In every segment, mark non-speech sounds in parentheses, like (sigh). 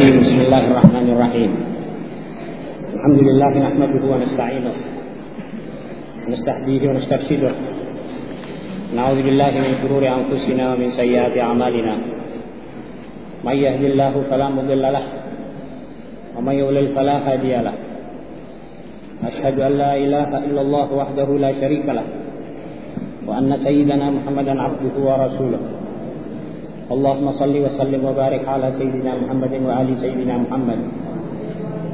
الرجيم بسم الله الرحمن الرحيم الحمد لله نحمده ونستعينه ونستهديه ونسترشده نعوذ بالله من شرور أنفسنا ومن سيئات أعمالنا من يهد الله فلا مضل له ومن يضلل فلا هادي له أشهد أن لا إله إلا الله وحده لا شريك له وأن سيدنا محمدا عبده ورسوله اللهم صل وسلم وبارك على سيدنا محمد وآل سيدنا محمد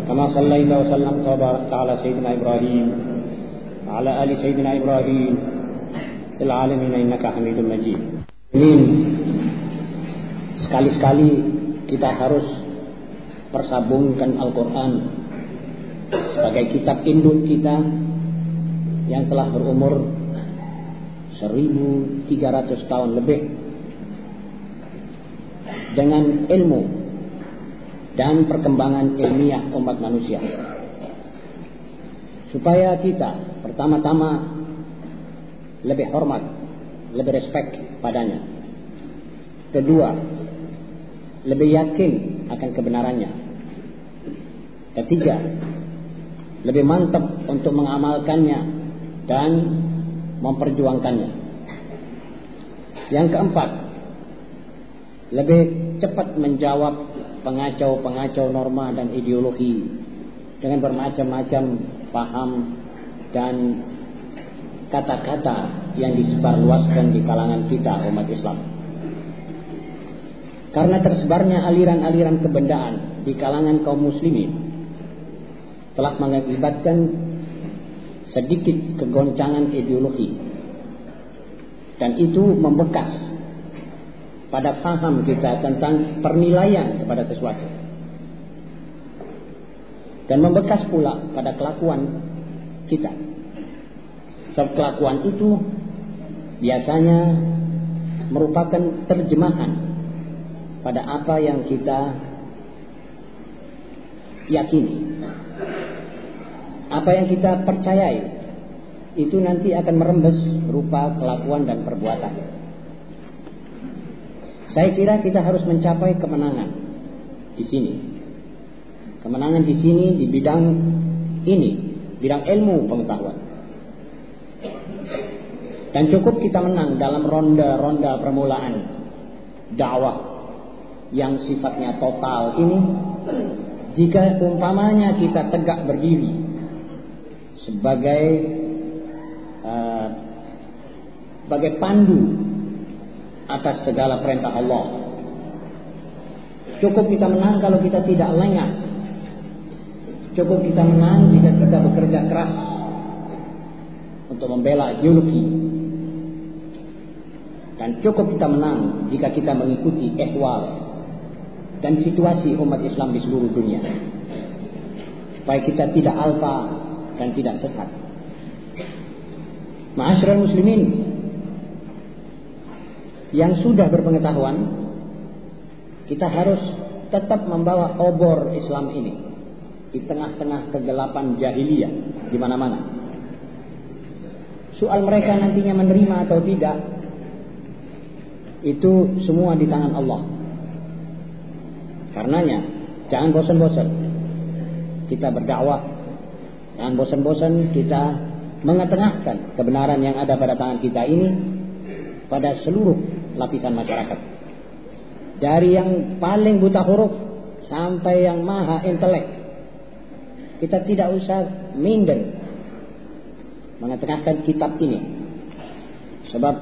كما صليت وسلمت وباركت على سيدنا إبراهيم وعلى آل سيدنا إبراهيم في العالمين إنك حميد مجيد Amin. Sekali-sekali kita harus persabungkan Al-Quran sebagai kitab induk kita yang telah berumur 1300 tahun lebih dengan ilmu dan perkembangan ilmiah umat manusia. Supaya kita pertama-tama lebih hormat, lebih respect padanya. Kedua, lebih yakin akan kebenarannya. Ketiga, lebih mantap untuk mengamalkannya dan memperjuangkannya. Yang keempat, lebih cepat menjawab pengacau-pengacau norma dan ideologi dengan bermacam-macam paham dan kata-kata yang disebarluaskan di kalangan kita umat Islam. Karena tersebarnya aliran-aliran kebendaan di kalangan kaum muslimin telah mengakibatkan sedikit kegoncangan ideologi dan itu membekas pada faham kita tentang pernilaian kepada sesuatu. Dan membekas pula pada kelakuan kita. Sebab kelakuan itu biasanya merupakan terjemahan pada apa yang kita yakini. Apa yang kita percayai itu nanti akan merembes rupa kelakuan dan perbuatan. Saya kira kita harus mencapai kemenangan di sini. Kemenangan di sini di bidang ini, bidang ilmu pengetahuan. Dan cukup kita menang dalam ronda-ronda permulaan dakwah yang sifatnya total ini jika umpamanya kita tegak berdiri sebagai uh, sebagai pandu atas segala perintah Allah. Cukup kita menang kalau kita tidak lengah. Cukup kita menang jika kita bekerja keras untuk membela ideologi. Dan cukup kita menang jika kita mengikuti ehwal dan situasi umat Islam di seluruh dunia. Supaya kita tidak alfa dan tidak sesat. Ma'asyiral muslimin yang sudah berpengetahuan kita harus tetap membawa obor Islam ini di tengah-tengah kegelapan jahiliyah di mana-mana. Soal mereka nantinya menerima atau tidak itu semua di tangan Allah. Karenanya jangan bosan-bosan kita berdakwah Jangan bosan-bosan kita mengetengahkan kebenaran yang ada pada tangan kita ini pada seluruh lapisan masyarakat. Dari yang paling buta huruf sampai yang maha intelek. Kita tidak usah minder mengetengahkan kitab ini. Sebab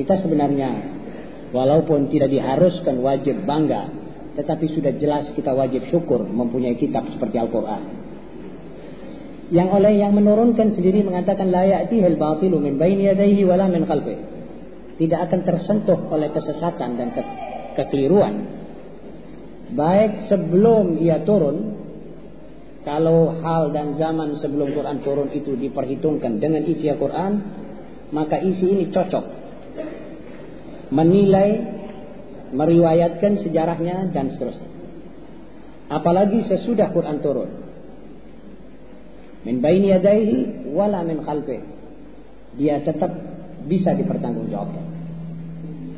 kita sebenarnya walaupun tidak diharuskan wajib bangga, tetapi sudah jelas kita wajib syukur mempunyai kitab seperti Al-Quran yang oleh yang menurunkan sendiri mengatakan la ya'tihil batilu min baini yadayhi wala min khalfi. Tidak akan tersentuh oleh kesesatan dan ke kekeliruan. Baik sebelum ia turun kalau hal dan zaman sebelum Quran turun itu diperhitungkan dengan isi Al-Quran maka isi ini cocok menilai meriwayatkan sejarahnya dan seterusnya apalagi sesudah Quran turun min baini yadaihi wala min khalfi. Dia tetap bisa dipertanggungjawabkan.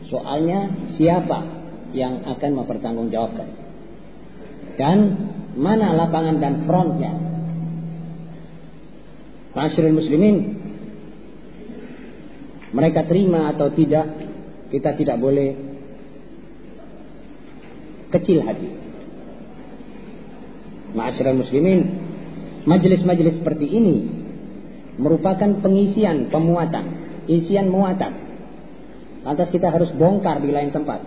Soalnya siapa yang akan mempertanggungjawabkan? Dan mana lapangan dan frontnya. Masyarakat muslimin mereka terima atau tidak kita tidak boleh kecil hati. Masyarakat muslimin majelis-majelis seperti ini merupakan pengisian pemuatan, isian muatan. Lantas kita harus bongkar di lain tempat.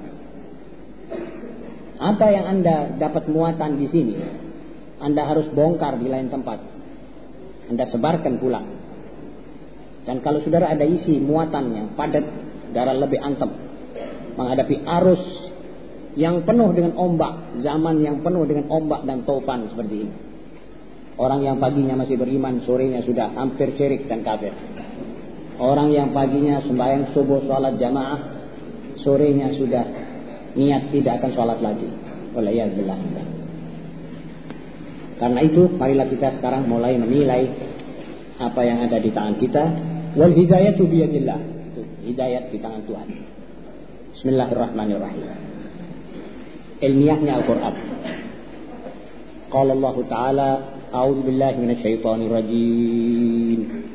Apa yang Anda dapat muatan di sini, Anda harus bongkar di lain tempat. Anda sebarkan pulang. Dan kalau saudara ada isi muatannya padat, darah lebih antem, menghadapi arus yang penuh dengan ombak, zaman yang penuh dengan ombak dan tofan seperti ini. Orang yang paginya masih beriman, sorenya sudah hampir syirik dan kafir. Orang yang paginya sembahyang subuh sholat jamaah, sorenya sudah niat tidak akan sholat lagi. Walayyabillah. Karena itu, marilah kita sekarang mulai menilai apa yang ada di tangan kita. Wal hidayatu biyadillah. Itu hidayat di tangan Tuhan. Bismillahirrahmanirrahim. Ilmiahnya Al-Quran. Qala Allah Ta'ala, A'udhu billahi minasyaitanir rajim.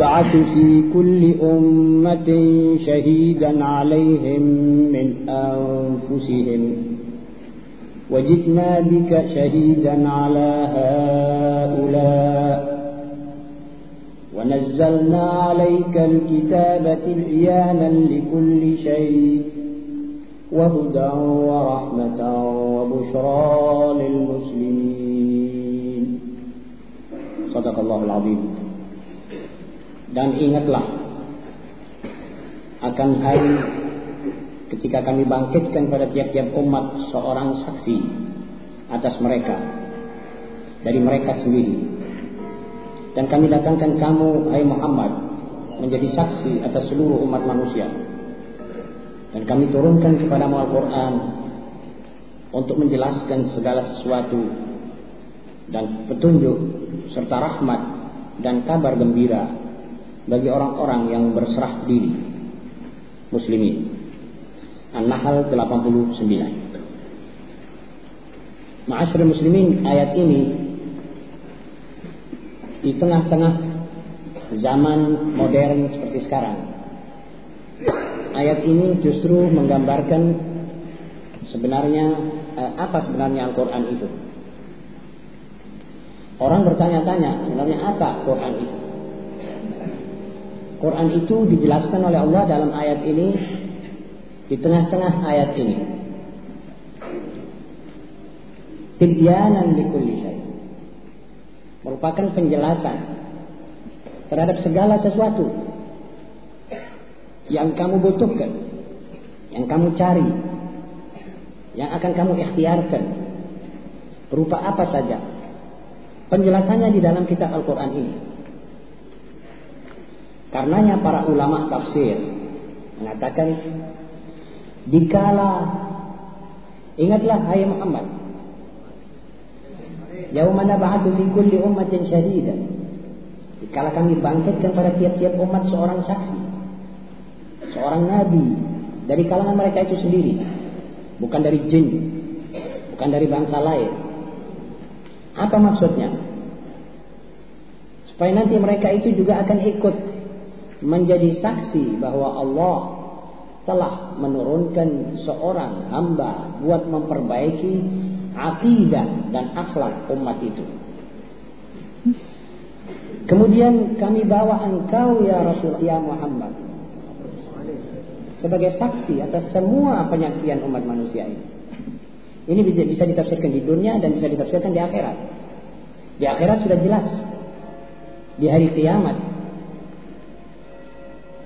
بعث في كل أمة شهيدا عليهم من أنفسهم. وجئنا بك شهيدا على هؤلاء. ونزلنا عليك الكتاب تبيانا لكل شيء وهدى ورحمة وبشرى للمسلمين. صدق الله العظيم. Dan ingatlah akan hari ketika kami bangkitkan pada tiap-tiap umat seorang saksi atas mereka dari mereka sendiri. Dan kami datangkan kamu hai Muhammad menjadi saksi atas seluruh umat manusia. Dan kami turunkan kepada Al-Quran untuk menjelaskan segala sesuatu dan petunjuk serta rahmat dan kabar gembira bagi orang-orang yang berserah diri. Muslimin An-Nahl 89 Ma'asyar muslimin ayat ini di tengah-tengah zaman modern seperti sekarang. Ayat ini justru menggambarkan sebenarnya eh, apa sebenarnya Al-Quran itu. Orang bertanya-tanya sebenarnya apa Quran itu Quran itu dijelaskan oleh Allah dalam ayat ini di tengah-tengah ayat ini. Tibyanan likulli syai. Merupakan penjelasan terhadap segala sesuatu yang kamu butuhkan, yang kamu cari, yang akan kamu ikhtiarkan. Berupa apa saja. Penjelasannya di dalam kitab Al-Quran ini. Karenanya para ulama tafsir mengatakan dikala ingatlah hai Muhammad. Yaumana ba'atsu fi kulli ummatin syahidan dikala kami bangkitkan pada tiap-tiap umat seorang saksi seorang nabi dari kalangan mereka itu sendiri bukan dari jin bukan dari bangsa lain. Apa maksudnya? Supaya nanti mereka itu juga akan ikut menjadi saksi bahwa Allah telah menurunkan seorang hamba buat memperbaiki akidah dan akhlak umat itu. Kemudian kami bawa engkau ya Rasul ya Muhammad sebagai saksi atas semua penyaksian umat manusia ini. Ini bisa ditafsirkan di dunia dan bisa ditafsirkan di akhirat. Di akhirat sudah jelas. Di hari kiamat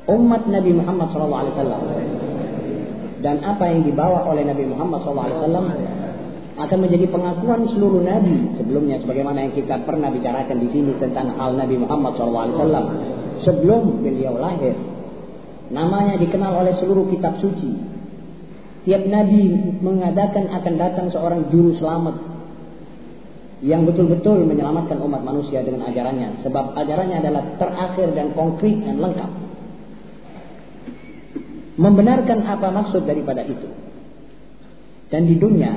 umat Nabi Muhammad SAW dan apa yang dibawa oleh Nabi Muhammad SAW akan menjadi pengakuan seluruh nabi sebelumnya sebagaimana yang kita pernah bicarakan di sini tentang hal Nabi Muhammad SAW sebelum beliau lahir. Namanya dikenal oleh seluruh kitab suci. Tiap nabi mengadakan akan datang seorang juru selamat yang betul-betul menyelamatkan umat manusia dengan ajarannya. Sebab ajarannya adalah terakhir dan konkret dan lengkap membenarkan apa maksud daripada itu dan di dunia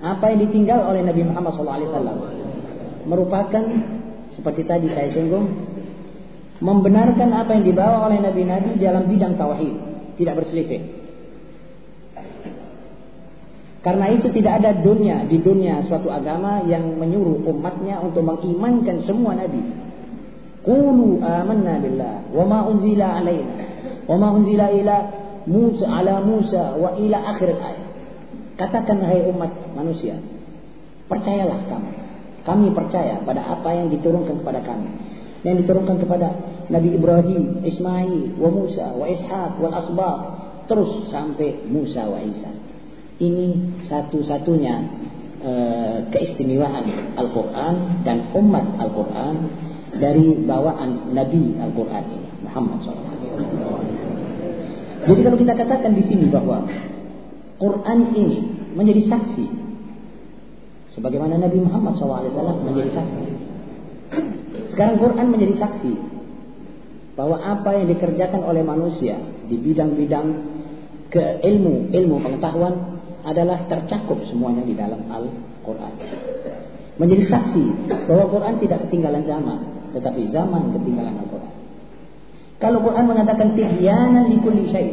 apa yang ditinggal oleh Nabi Muhammad SAW merupakan seperti tadi saya singgung membenarkan apa yang dibawa oleh nabi-nabi dalam bidang tauhid, tidak berselisih. Karena itu tidak ada dunia di dunia suatu agama yang menyuruh umatnya untuk mengimankan semua nabi. Qulu amanna billah wa ma unzila alaina wa ma unzila ila Musa ala Musa wa ila akhir ayat. Katakan hai umat manusia, percayalah kamu. Kami percaya pada apa yang diturunkan kepada kami. Yang diturunkan kepada Nabi Ibrahim, Ismail, wa Musa, wa Ishaq, wal Asbab. Terus sampai Musa wa Isa. Ini satu-satunya uh, keistimewaan Al-Quran dan umat Al-Quran dari bawaan Nabi Al-Quran ini. Muhammad SAW. Jadi kalau kita katakan di sini bahwa Quran ini menjadi saksi. Sebagaimana Nabi Muhammad SAW menjadi saksi. Sekarang Quran menjadi saksi. Bahwa apa yang dikerjakan oleh manusia di bidang-bidang ke ilmu, ilmu pengetahuan adalah tercakup semuanya di dalam Al-Quran. Menjadi saksi bahwa Quran tidak ketinggalan zaman, tetapi zaman ketinggalan Al-Quran. Kalau Quran mengatakan tibyanan likulli syai',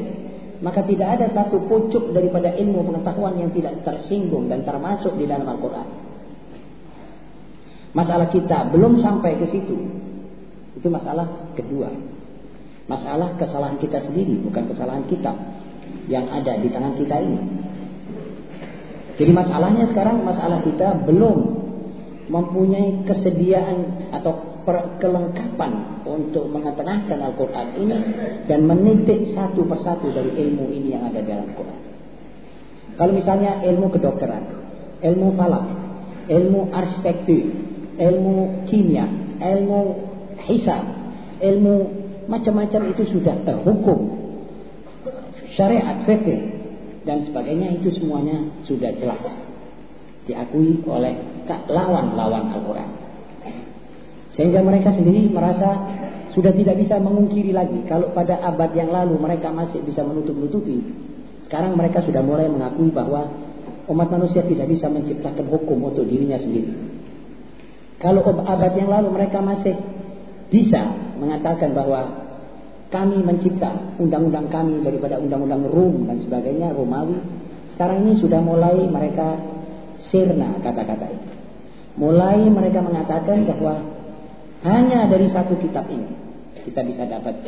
maka tidak ada satu pucuk daripada ilmu pengetahuan yang tidak tersinggung dan termasuk di dalam Al-Quran. Masalah kita belum sampai ke situ. Itu masalah kedua. Masalah kesalahan kita sendiri, bukan kesalahan kita yang ada di tangan kita ini. Jadi masalahnya sekarang masalah kita belum mempunyai kesediaan atau kelengkapan untuk mengetengahkan Al-Quran ini dan menitik satu persatu dari ilmu ini yang ada dalam Quran. Kalau misalnya ilmu kedokteran, ilmu falak, ilmu arsitektur, ilmu kimia, ilmu hisab, ilmu macam-macam itu sudah terhukum syariat fikih dan sebagainya itu semuanya sudah jelas diakui oleh lawan-lawan Al-Quran. Sehingga mereka sendiri merasa sudah tidak bisa mengungkiri lagi. Kalau pada abad yang lalu mereka masih bisa menutup-nutupi. Sekarang mereka sudah mulai mengakui bahwa umat manusia tidak bisa menciptakan hukum untuk dirinya sendiri. Kalau abad yang lalu mereka masih bisa mengatakan bahwa kami mencipta undang-undang kami daripada undang-undang Rum dan sebagainya, Romawi. Sekarang ini sudah mulai mereka sirna kata-kata itu. Mulai mereka mengatakan bahwa hanya dari satu kitab ini kita bisa dapat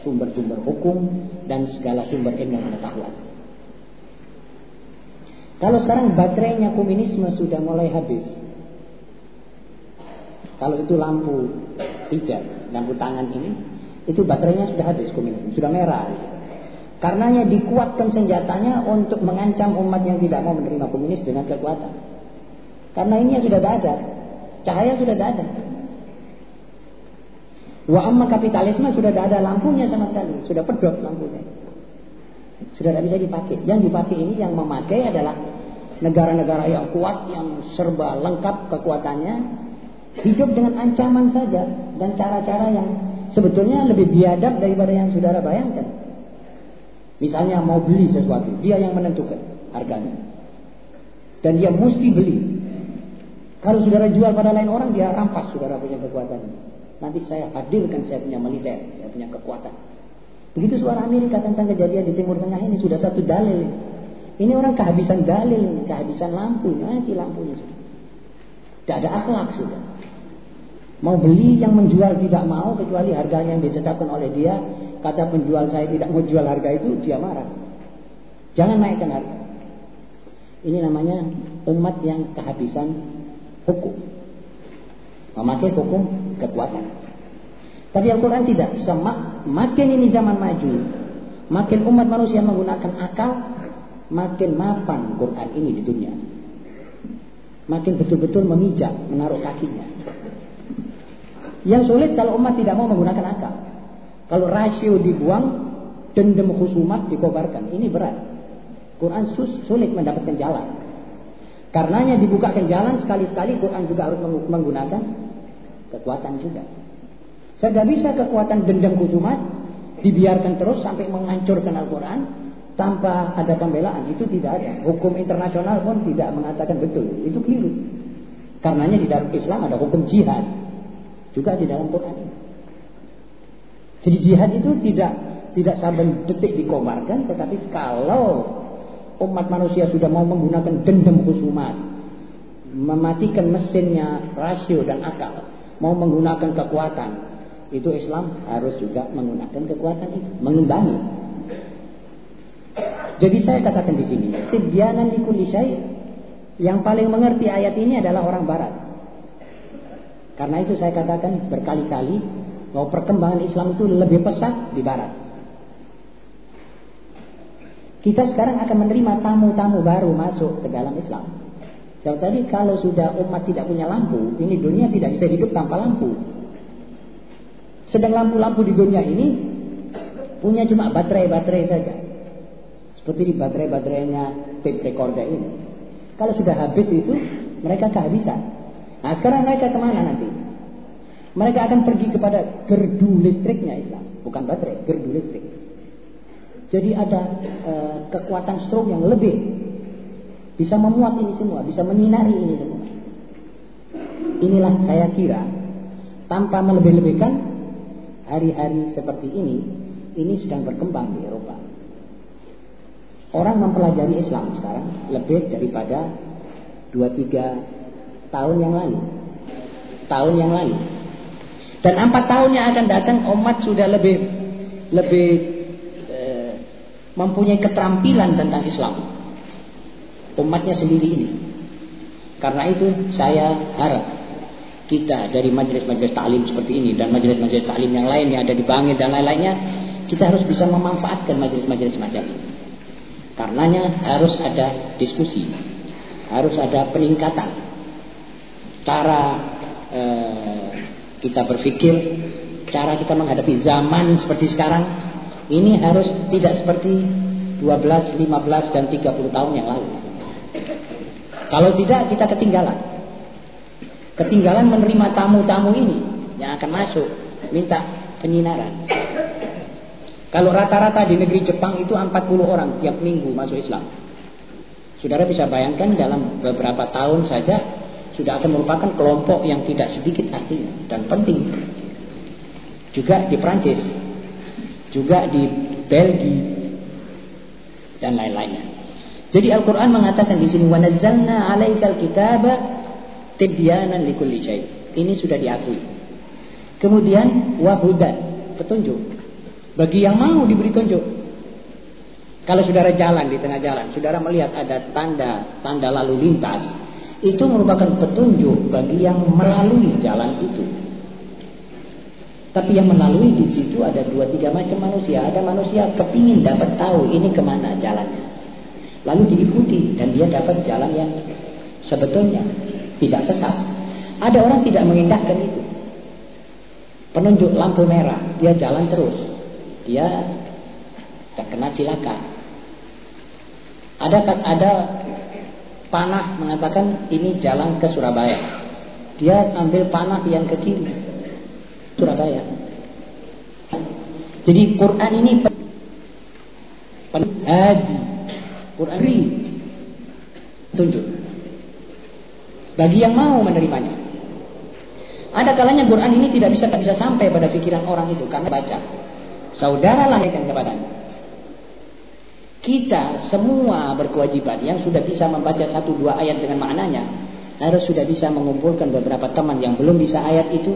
sumber-sumber hukum dan segala sumber ilmu pengetahuan. Kalau sekarang baterainya komunisme sudah mulai habis. Kalau itu lampu hijau, lampu tangan ini, itu baterainya sudah habis komunisme, sudah merah. Karenanya dikuatkan senjatanya untuk mengancam umat yang tidak mau menerima komunis dengan kekuatan. Karena ini sudah ada, cahaya sudah ada. Wa amma kapitalisme sudah tidak ada lampunya sama sekali, sudah pedot lampunya. Sudah tidak bisa dipakai. Yang dipakai ini yang memakai adalah negara-negara yang kuat, yang serba lengkap kekuatannya, hidup dengan ancaman saja dan cara-cara yang sebetulnya lebih biadab daripada yang saudara bayangkan. Misalnya mau beli sesuatu, dia yang menentukan harganya. Dan dia mesti beli. Kalau saudara jual pada lain orang, dia rampas saudara punya kekuatan. Nanti saya hadirkan saya punya militer, saya punya kekuatan. Begitu suara Amerika tentang kejadian di Timur Tengah ini sudah satu dalil. Ini orang kehabisan dalil, kehabisan lampu, mati lampunya sudah. Tidak ada akhlak sudah. Mau beli yang menjual tidak mau kecuali harganya yang ditetapkan oleh dia. Kata penjual saya tidak mau jual harga itu, dia marah. Jangan naikkan harga. Ini namanya umat yang kehabisan hukum. Memakai hukum kekuatan. Tapi Al-Quran tidak. Semak, makin ini zaman maju, makin umat manusia menggunakan akal, makin mapan Quran ini di dunia. makin betul-betul memijak, menaruh kakinya. Yang sulit kalau umat tidak mau menggunakan akal. Kalau rasio dibuang, dendam khusumat dikobarkan. Ini berat. Quran sulit mendapatkan jalan. Karenanya dibukakan jalan sekali-sekali Quran juga harus menggunakan kekuatan juga. Saya bisa kekuatan dendam khusumat dibiarkan terus sampai menghancurkan Al-Quran tanpa ada pembelaan. Itu tidak ada. Hukum internasional pun tidak mengatakan betul. Itu keliru. Karenanya di dalam Islam ada hukum jihad. Juga di dalam Quran. Jadi jihad itu tidak tidak saben detik dikomarkan, tetapi kalau umat manusia sudah mau menggunakan dendam khusumat, mematikan mesinnya rasio dan akal, mau menggunakan kekuatan, itu Islam harus juga menggunakan kekuatan itu, mengimbangi. Jadi saya katakan di sini, tibyanan likulli yang paling mengerti ayat ini adalah orang barat. Karena itu saya katakan berkali-kali bahwa perkembangan Islam itu lebih pesat di barat. Kita sekarang akan menerima tamu-tamu baru masuk ke dalam Islam. Saya tadi kalau sudah umat tidak punya lampu, ini dunia tidak bisa hidup tanpa lampu. Sedang lampu-lampu di dunia ini punya cuma baterai-baterai saja. Seperti di baterai-baterainya tape recorder ini. Kalau sudah habis itu, mereka kehabisan. Nah sekarang mereka ke mana nanti? Mereka akan pergi kepada gerdu listriknya Islam. Bukan baterai, gerdu listrik. Jadi ada e, kekuatan stroke yang lebih bisa memuat ini semua, bisa menyinari ini semua. Inilah saya kira tanpa melebih-lebihkan hari-hari seperti ini, ini sedang berkembang di Eropa. Orang mempelajari Islam sekarang lebih daripada 2-3 tahun yang lalu. Tahun yang lalu. Dan empat tahun yang akan datang umat sudah lebih lebih mempunyai keterampilan tentang Islam. Umatnya sendiri ini. Karena itu saya harap kita dari majelis-majelis taklim seperti ini dan majelis-majelis taklim yang lain yang ada di Bangil dan lain-lainnya, kita harus bisa memanfaatkan majelis-majelis macam ini. Karenanya harus ada diskusi, harus ada peningkatan cara eh, kita berpikir, cara kita menghadapi zaman seperti sekarang ini harus tidak seperti 12, 15 dan 30 tahun yang lalu. Kalau tidak kita ketinggalan. Ketinggalan menerima tamu-tamu ini yang akan masuk minta penyinaran. Kalau rata-rata di negeri Jepang itu 40 orang tiap minggu masuk Islam. Saudara bisa bayangkan dalam beberapa tahun saja sudah akan merupakan kelompok yang tidak sedikit artinya dan penting. Juga di Prancis juga di Belgia dan lain-lainnya. Jadi Al-Qur'an mengatakan di sini wa nazzalna 'alaikal kitaba tibyanan likulli syai. Ini sudah diakui. Kemudian wahudan, petunjuk. Bagi yang mau diberi tunjuk. Kalau saudara jalan di tengah jalan, saudara melihat ada tanda tanda lalu lintas, itu merupakan petunjuk bagi yang melalui jalan itu. Tapi yang melalui di situ ada dua tiga macam manusia. Ada manusia kepingin dapat tahu ini ke mana jalannya. Lalu diikuti dan dia dapat jalan yang sebetulnya tidak sesat. Ada orang tidak mengindahkan itu. Penunjuk lampu merah, dia jalan terus. Dia terkena cilaka. Ada ada panah mengatakan ini jalan ke Surabaya. Dia ambil panah yang ke kiri. Surabaya. Jadi Quran ini haji. Quran ini tunjuk. Bagi yang mau menerimanya. Ada kalanya Quran ini tidak bisa tidak bisa sampai pada pikiran orang itu karena baca. Saudara lahirkan kepadanya. Kita semua berkewajiban yang sudah bisa membaca satu dua ayat dengan maknanya harus sudah bisa mengumpulkan beberapa teman yang belum bisa ayat itu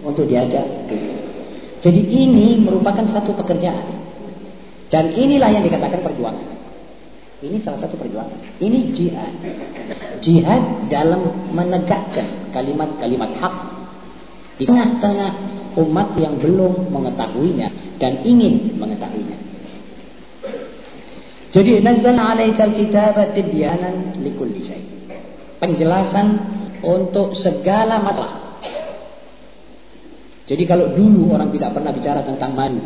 untuk diajak. Jadi ini merupakan satu pekerjaan. Dan inilah yang dikatakan perjuangan. Ini salah satu perjuangan. Ini jihad. Jihad dalam menegakkan kalimat-kalimat hak di tengah-tengah umat yang belum mengetahuinya dan ingin mengetahuinya. Jadi nazzal 'alaikal kitaba tibyanan likulli syai. Penjelasan untuk segala masalah. Jadi kalau dulu orang tidak pernah bicara tentang madu,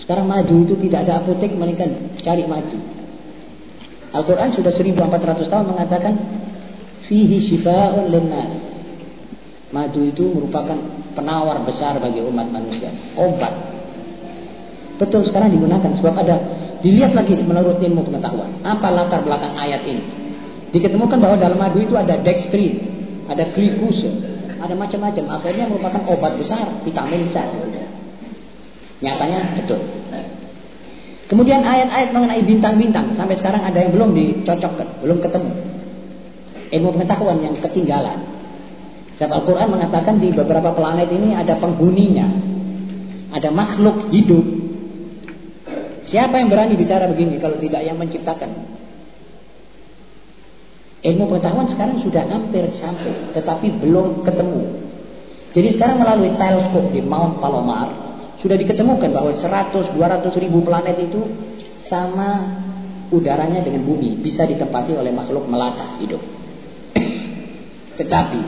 sekarang madu itu tidak ada apotek melainkan cari madu. Al-Quran sudah 1400 tahun mengatakan fihi syifa'un linnas. Madu itu merupakan penawar besar bagi umat manusia, obat. Betul sekarang digunakan sebab ada dilihat lagi menurut ilmu pengetahuan. Apa latar belakang ayat ini? Diketemukan bahwa dalam madu itu ada dextrin, ada glucose, ada macam-macam. Akhirnya merupakan obat besar, vitamin besar. Nyatanya betul. Kemudian ayat-ayat mengenai bintang-bintang sampai sekarang ada yang belum dicocokkan, belum ketemu. Ilmu pengetahuan yang ketinggalan. Sebab Al-Quran mengatakan di beberapa planet ini ada penghuninya. Ada makhluk hidup. Siapa yang berani bicara begini kalau tidak yang menciptakan? Ilmu pengetahuan sekarang sudah hampir sampai, tetapi belum ketemu. Jadi sekarang melalui teleskop di Mount Palomar, sudah diketemukan bahwa 100-200 ribu planet itu sama udaranya dengan bumi. Bisa ditempati oleh makhluk melata hidup. (clears throat) Tetapi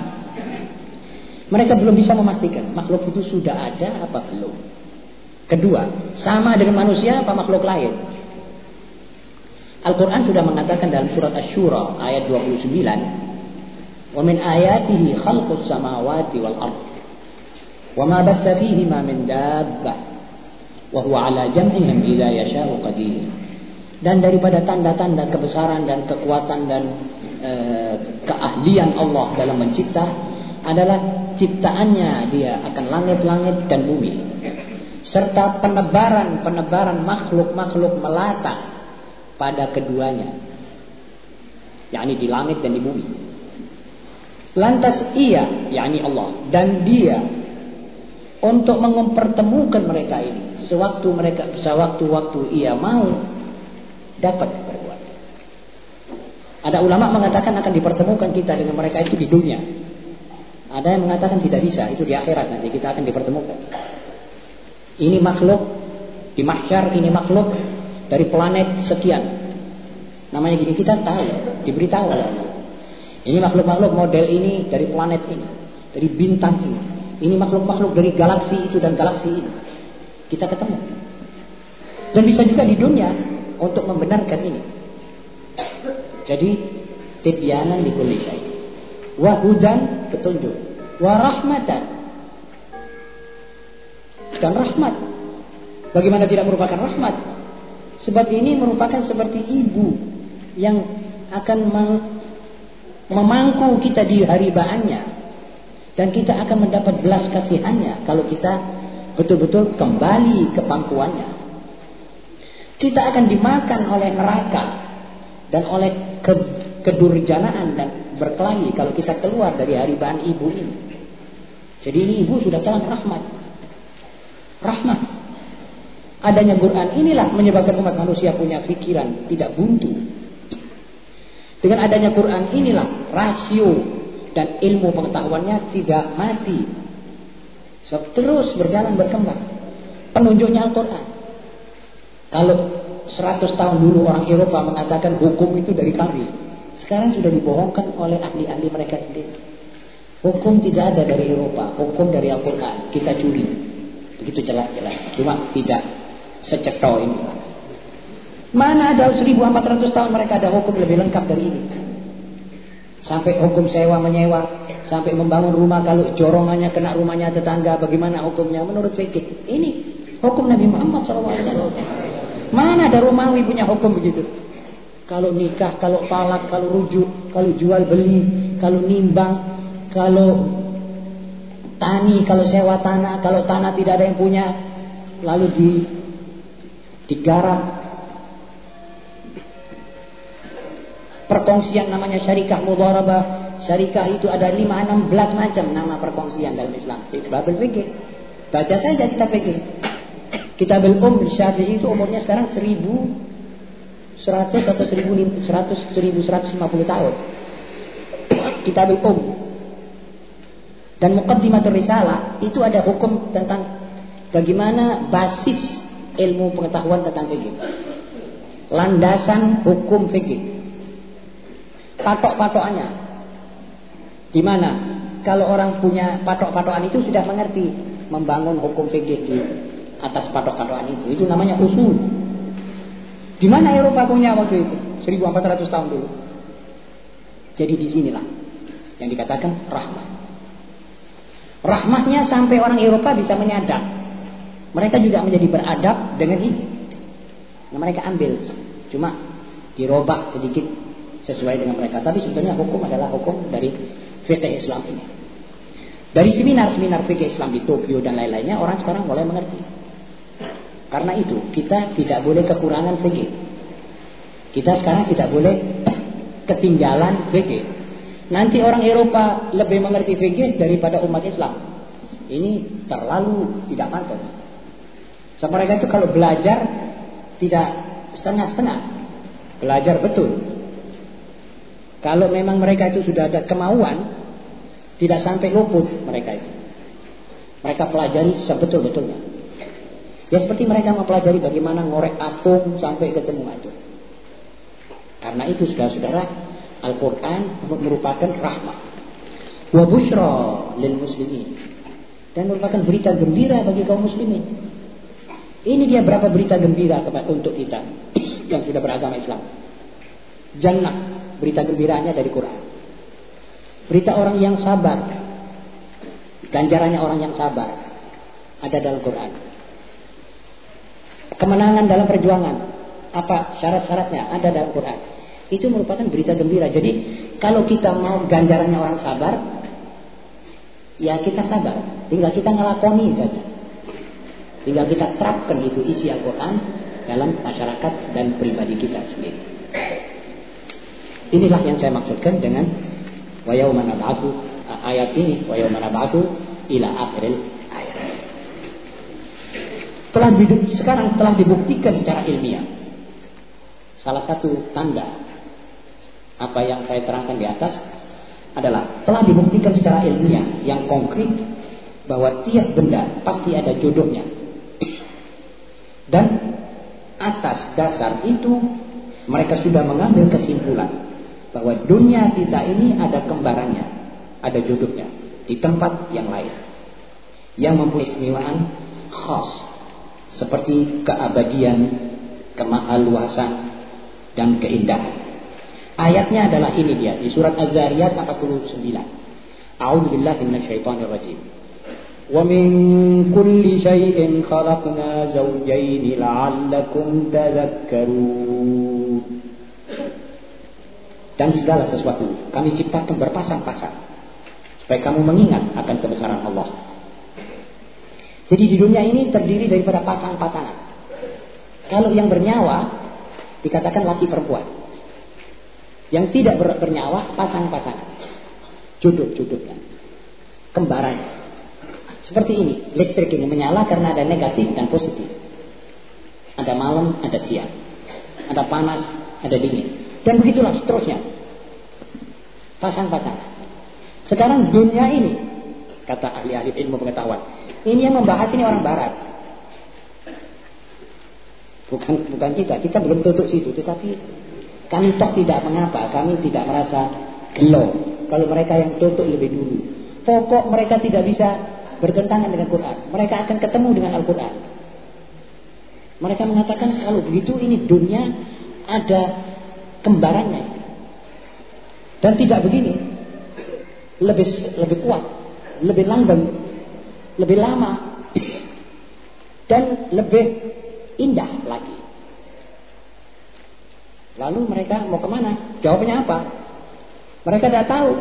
mereka belum bisa memastikan makhluk itu sudah ada apa belum. Kedua, sama dengan manusia apa makhluk lain. Al-Quran sudah mengatakan dalam surat Ash-Shura ayat 29 Wa min ayatihi khalqus samawati wal ardh وما بث فيهما من دابة وهو على جمعهم إذا يشاء قدير dan daripada tanda-tanda kebesaran dan kekuatan dan e, keahlian Allah dalam mencipta adalah ciptaannya dia akan langit-langit dan bumi serta penebaran-penebaran makhluk-makhluk melata pada keduanya yakni di langit dan di bumi lantas ia yakni Allah dan dia untuk mempertemukan mereka ini sewaktu mereka sewaktu-waktu ia mau dapat berbuat. Ada ulama mengatakan akan dipertemukan kita dengan mereka itu di dunia. Ada yang mengatakan tidak bisa, itu di akhirat nanti kita akan dipertemukan. Ini makhluk di mahsyar ini makhluk dari planet sekian. Namanya gini kita tahu, diberitahu oleh Allah. Ini makhluk-makhluk model ini dari planet ini, dari bintang ini. Ini makhluk-makhluk dari galaksi itu dan galaksi ini. Kita ketemu. Dan bisa juga di dunia untuk membenarkan ini. Jadi tibyanan di kulli Wahudan petunjuk. Warahmatan dan rahmat. Bagaimana tidak merupakan rahmat? Sebab ini merupakan seperti ibu yang akan memangku kita di hari bahannya dan kita akan mendapat belas kasihannya kalau kita betul-betul kembali ke pangkuannya. Kita akan dimakan oleh neraka dan oleh ke kedurjanaan dan berkelahi kalau kita keluar dari hari bahan ibu ini. Jadi ini ibu sudah telah rahmat. Rahmat. Adanya Quran inilah menyebabkan umat manusia punya pikiran tidak buntu. Dengan adanya Quran inilah rasio dan ilmu pengetahuannya tidak mati. So, terus berjalan berkembang. Penunjuknya Al-Quran. Kalau 100 tahun dulu orang Eropa mengatakan hukum itu dari kami. Sekarang sudah dibohongkan oleh ahli-ahli mereka sendiri. Hukum tidak ada dari Eropa. Hukum dari Al-Quran. Kita curi. Begitu jelas-jelas. Cuma tidak secetau ini. Mana ada 1400 tahun mereka ada hukum lebih lengkap dari ini sampai hukum sewa menyewa, sampai membangun rumah kalau jorongannya kena rumahnya tetangga, bagaimana hukumnya menurut fikih? Ini hukum Nabi Muhammad SAW. Mana ada Romawi punya hukum begitu? Kalau nikah, kalau talak, kalau rujuk, kalau jual beli, kalau nimbang, kalau tani, kalau sewa tanah, kalau tanah tidak ada yang punya, lalu di digarap perkongsian namanya syarikah mudharabah. Syarikah itu ada 5 16 macam nama perkongsian dalam Islam. Babel fikih. Baca saja kitab fikih. Kitab al-Um Syafi'i itu umurnya sekarang 1100 atau 1100 1150 tahun. Kitab al-Um. Dan Muqaddimatul Risalah itu ada hukum tentang bagaimana basis ilmu pengetahuan tentang fikih. Landasan hukum fikih patok-patokannya. Di mana kalau orang punya patok-patokan itu sudah mengerti membangun hukum fikih di atas patok-patokan itu. Itu namanya usul. Di mana Eropa punya waktu itu? 1400 tahun dulu. Jadi di sinilah yang dikatakan rahmat. Rahmatnya sampai orang Eropa bisa menyadap. Mereka juga menjadi beradab dengan ini. Nah, mereka ambil. Cuma dirobah sedikit sesuai dengan mereka. Tapi sebetulnya hukum adalah hukum dari fikih Islam ini. Dari seminar-seminar fikih Islam di Tokyo dan lain-lainnya orang sekarang mulai mengerti. Karena itu kita tidak boleh kekurangan fikih. Kita sekarang tidak boleh ketinggalan fikih. Nanti orang Eropa lebih mengerti fikih daripada umat Islam. Ini terlalu tidak pantas. So, mereka itu kalau belajar tidak setengah-setengah. Belajar betul. Kalau memang mereka itu sudah ada kemauan, tidak sampai luput mereka itu. Mereka pelajari sebetul-betulnya. Ya seperti mereka mempelajari bagaimana ngorek atom sampai ketemu atom. Karena itu saudara-saudara, Al-Quran merupakan rahmat. Wa bushra lil muslimin. Dan merupakan berita gembira bagi kaum muslimin. Ini dia berapa berita gembira untuk kita yang sudah beragama Islam. Jannah, berita gembiranya dari Quran. Berita orang yang sabar. Ganjarannya orang yang sabar. Ada dalam Quran. Kemenangan dalam perjuangan. Apa syarat-syaratnya? Ada dalam Quran. Itu merupakan berita gembira. Jadi kalau kita mau ganjarannya orang sabar, ya kita sabar. Tinggal kita ngelakoni saja. Tinggal kita terapkan itu isi Al-Quran dalam masyarakat dan pribadi kita sendiri. Inilah yang saya maksudkan dengan wa yauma ayat ini wa yauma ila akhiril ayat. Telah sekarang telah dibuktikan secara ilmiah. Salah satu tanda apa yang saya terangkan di atas adalah telah dibuktikan secara ilmiah yang konkret bahwa tiap benda pasti ada jodohnya. Dan atas dasar itu mereka sudah mengambil kesimpulan bahwa dunia kita ini ada kembarannya, ada jodohnya di tempat yang lain yang mempunyai istimewaan khas seperti keabadian, kemahaluasan dan keindahan. Ayatnya adalah ini dia di surat Az-Zariyat 49. A'udzu billahi minasyaitonir rajim. ومن كل شيء خلقنا زوجين لعلكم تذكرون dan segala sesuatu kami ciptakan berpasang-pasang supaya kamu mengingat akan kebesaran Allah. Jadi di dunia ini terdiri daripada pasang-pasangan. Kalau yang bernyawa dikatakan laki perempuan. Yang tidak bernyawa pasang-pasangan. Jodoh-jodoh kan. Seperti ini, listrik ini menyala karena ada negatif dan positif. Ada malam, ada siang. Ada panas, ada dingin. Dan begitulah seterusnya. Pasang-pasang. Sekarang dunia ini, kata ahli-ahli ilmu pengetahuan, ini yang membahas ini orang barat. Bukan bukan kita, kita belum tutup situ, tetapi kami toh tidak mengapa, kami tidak merasa gelo. Kalau mereka yang tutup lebih dulu. Pokok mereka tidak bisa bertentangan dengan Quran. Mereka akan ketemu dengan Al-Quran. Mereka mengatakan kalau begitu ini dunia ada kembarannya. Dan tidak begini. Lebih lebih kuat, lebih langgeng, lebih lama dan lebih indah lagi. Lalu mereka mau ke mana? Jawabnya apa? Mereka tidak tahu.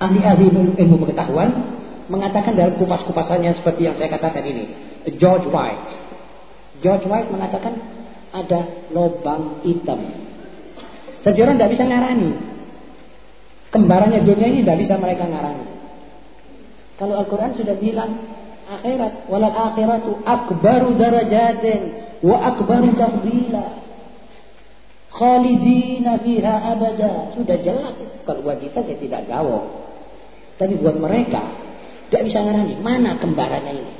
Ahli-ahli ilmu pengetahuan mengatakan dalam kupas-kupasannya seperti yang saya katakan ini. George White. George White mengatakan ada lubang hitam. Sejarah tidak bisa ngarani. Kembarannya dunia ini tidak bisa mereka ngarani. Kalau Al-Quran sudah bilang akhirat. Walal akhiratu akbaru darajatin wa akbaru tafdila. Khalidina fiha abada. Sudah jelas. Kalau buat kita saya tidak gawok. Tapi buat mereka tidak bisa ngerani. Mana kembarannya ini?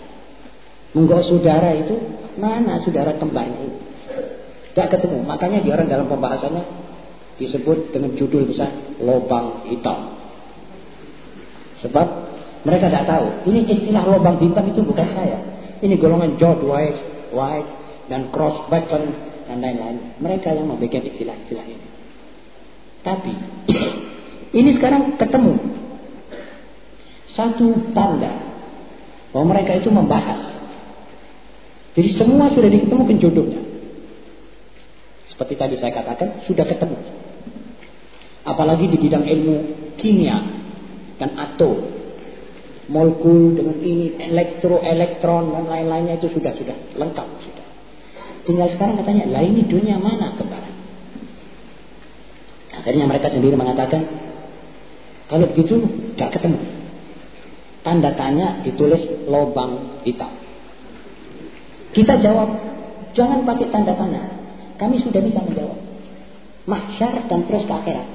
Menggo saudara itu, mana saudara kembarnya itu? Tidak ketemu. Makanya di orang dalam pembahasannya disebut dengan judul besar lobang hitam. Sebab mereka tidak tahu. Ini istilah lubang bintang itu bukan saya. Ini golongan George White, White dan Cross Button dan lain-lain. Mereka yang membuat istilah-istilah ini. Tapi (clears throat) ini sekarang ketemu satu tanda bahwa mereka itu membahas. Jadi semua sudah diketemukan jodohnya. Seperti tadi saya katakan, sudah ketemu. Apalagi di bidang ilmu kimia dan atom molekul dengan ini elektro elektron dan lain-lainnya itu sudah sudah lengkap sudah tinggal sekarang katanya lah ini dunia mana kembaran akhirnya mereka sendiri mengatakan kalau begitu tidak ketemu tanda tanya ditulis lobang hitam kita jawab jangan pakai tanda tanya kami sudah bisa menjawab mahsyar dan terus ke akhirat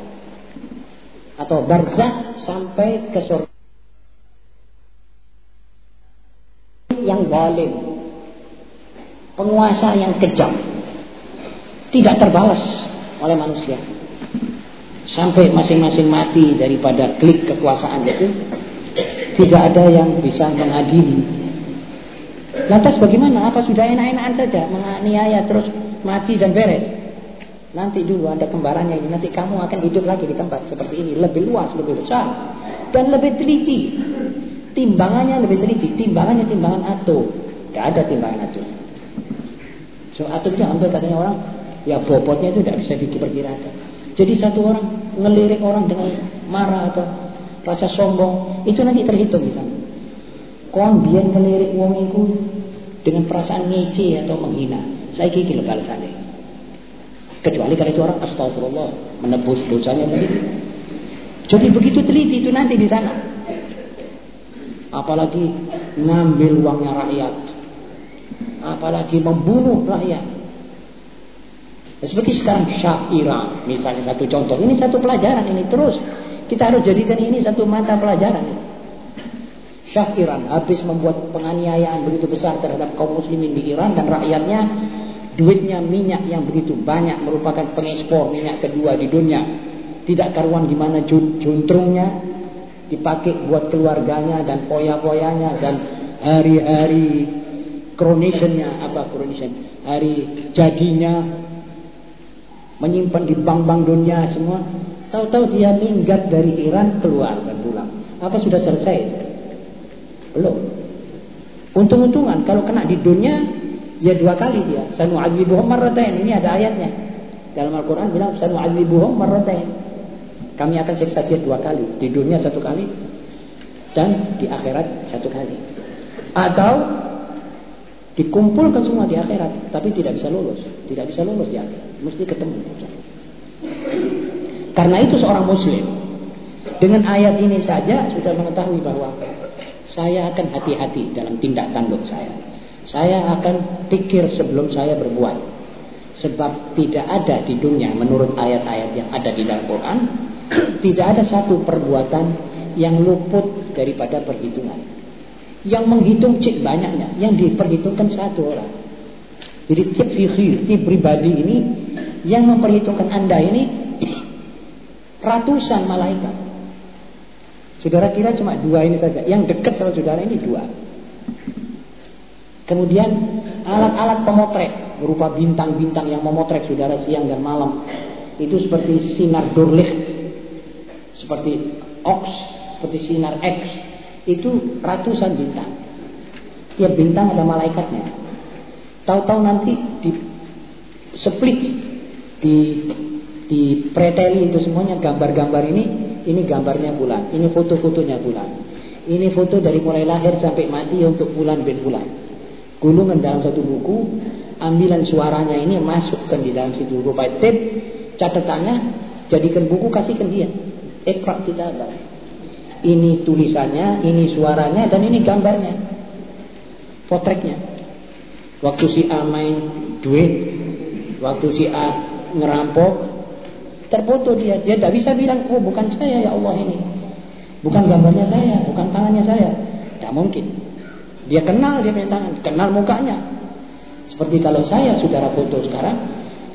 atau barzah sampai ke surga yang zalim. Penguasa yang kejam. Tidak terbalas oleh manusia. Sampai masing-masing mati daripada klik kekuasaan itu. Tidak ada yang bisa mengadili. Lantas bagaimana? Apa sudah enak-enakan saja menganiaya terus mati dan beres? Nanti dulu ada kembarannya ini. Nanti kamu akan hidup lagi di tempat seperti ini. Lebih luas, lebih besar. Dan lebih teliti. Timbangannya lebih teliti. Timbangannya timbangan atom. Tidak ada timbangan atom. So atom itu hampir katanya orang, ya bobotnya itu tidak bisa diperkirakan. Jadi satu orang ngelirik orang dengan marah atau rasa sombong, itu nanti terhitung di sana. Kon biar ngelirik wong itu dengan perasaan ngece atau menghina. Saya kiki lebal sana. Kecuali kalau itu orang astagfirullah menebus dosanya sendiri. Jadi begitu teliti itu nanti di sana apalagi ngambil uangnya rakyat, apalagi membunuh rakyat. Ya, seperti sekarang Syah Iran, misalnya satu contoh, ini satu pelajaran ini terus kita harus jadikan ini satu mata pelajaran. Syah Iran habis membuat penganiayaan begitu besar terhadap kaum muslimin di Iran dan rakyatnya duitnya minyak yang begitu banyak merupakan pengekspor minyak kedua di dunia. Tidak karuan gimana juntrungnya dipakai buat keluarganya dan poya-poyanya dan hari-hari kronisnya apa kronisnya hari jadinya menyimpan di bank-bank dunia semua tahu-tahu dia minggat dari Iran keluar dan pulang apa sudah selesai belum untung-untungan kalau kena di dunia ya dua kali dia sanu adzibuhum marratain ini ada ayatnya dalam Al-Quran bilang sanu adzibuhum marratain kami akan siksa dia dua kali. Di dunia satu kali. Dan di akhirat satu kali. Atau dikumpulkan semua di akhirat. Tapi tidak bisa lulus. Tidak bisa lulus di akhirat. Mesti ketemu. Karena itu seorang muslim. Dengan ayat ini saja sudah mengetahui bahwa saya akan hati-hati dalam tindak tanduk saya. Saya akan pikir sebelum saya berbuat. Sebab tidak ada di dunia menurut ayat-ayat yang ada di dalam Quran tidak ada satu perbuatan yang luput daripada perhitungan. Yang menghitung cek banyaknya, yang diperhitungkan satu orang. Jadi tiap fikir, tiap pribadi ini yang memperhitungkan anda ini ratusan malaikat. Saudara kira cuma dua ini saja. Yang dekat sama saudara ini dua. Kemudian alat-alat pemotret berupa bintang-bintang yang memotret saudara siang dan malam. Itu seperti sinar Durlicht seperti ox, seperti sinar X, itu ratusan bintang. Tiap bintang ada malaikatnya. Tahu-tahu nanti di split di di preteli itu semuanya gambar-gambar ini, ini gambarnya bulan, ini foto-fotonya bulan. Ini foto dari mulai lahir sampai mati untuk bulan bin bulan. Gulungan dalam satu buku, ambilan suaranya ini masukkan di dalam situ rupa tape, catatannya, jadikan buku kasihkan dia. Ikra kitabah. Ini tulisannya, ini suaranya, dan ini gambarnya. Potretnya. Waktu si A main duit, waktu si A ngerampok, terfoto dia. Dia tidak bisa bilang, oh bukan saya ya Allah ini. Bukan gambarnya saya, bukan tangannya saya. Tidak mungkin. Dia kenal dia punya tangan, kenal mukanya. Seperti kalau saya saudara foto sekarang,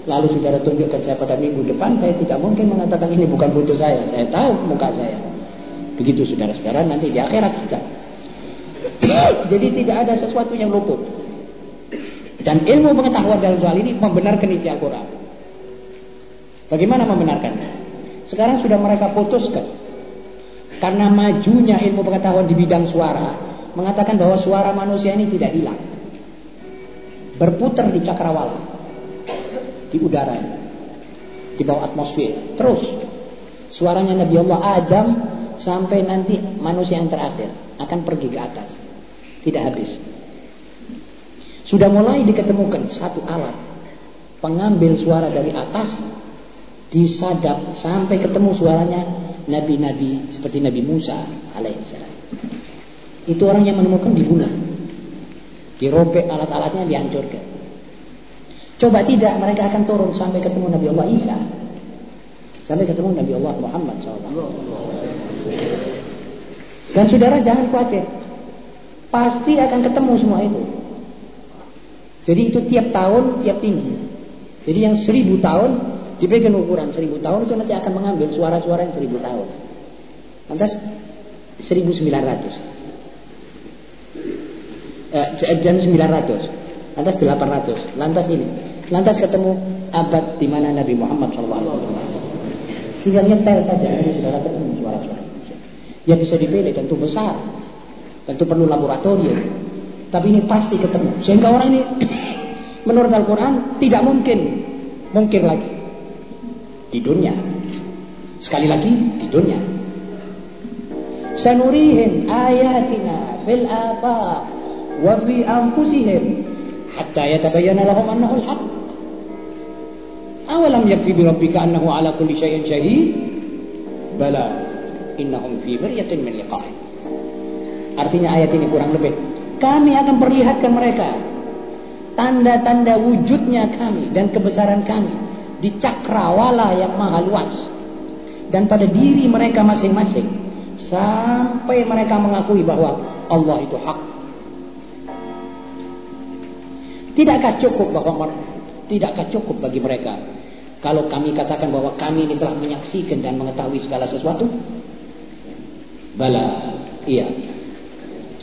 lalu saudara tunjukkan saya pada minggu depan, saya tidak mungkin mengatakan ini bukan foto saya. Saya tahu muka saya. Begitu saudara-saudara nanti di akhirat kita. (coughs) Jadi tidak ada sesuatu yang luput. Dan ilmu pengetahuan dalam soal ini membenarkan isi Al-Quran. Bagaimana membenarkannya? Sekarang sudah mereka putuskan. Karena majunya ilmu pengetahuan di bidang suara, mengatakan bahwa suara manusia ini tidak hilang. Berputar di cakrawala, di udara, di bawah atmosfer. Terus, suaranya Nabi Allah Adam sampai nanti manusia yang terakhir akan pergi ke atas. Tidak habis. Sudah mulai diketemukan satu alat pengambil suara dari atas disadap sampai ketemu suaranya nabi-nabi seperti Nabi Musa alaihissalam. Itu orang yang menemukan dibunuh. Dirobek alat-alatnya dihancurkan. Coba tidak mereka akan turun sampai ketemu Nabi Allah Isa. Sampai ketemu Nabi Allah Muhammad SAW. Dan saudara jangan khawatir. Pasti akan ketemu semua itu. Jadi itu tiap tahun, tiap tinggi. Jadi yang seribu tahun diberikan ukuran seribu tahun itu nanti akan mengambil suara-suara yang seribu tahun. Lantas seribu sembilan ratus. Eh, sembilan ratus. Lantas delapan ratus. Lantas ini. Lantas ketemu abad di mana Nabi Muhammad SAW. Tinggal nyetel saja, ini sudah ketemu suara-suara. Ya bisa dipilih, tentu besar. Tentu perlu laboratorium. Tapi ini pasti ketemu. Sehingga orang ini (coughs) menurut Al-Quran tidak mungkin mungkin lagi di dunia. Sekali lagi di dunia. Sanurihim ayatina fil afaq wa fi anfusihim hatta yatabayyana lahum annahu al-haq. Awalam yakfi bi rabbika annahu ala kulli syai'in syahid? Bala innahum fi miryatin min liqa'i. Artinya ayat ini kurang lebih kami akan perlihatkan mereka tanda-tanda wujudnya kami dan kebesaran kami di cakrawala yang maha luas dan pada diri mereka masing-masing sampai mereka mengakui bahwa Allah itu hak. Tidakkah cukup bahwa tidakkah cukup bagi mereka kalau kami katakan bahwa kami ini telah menyaksikan dan mengetahui segala sesuatu? Bala, iya.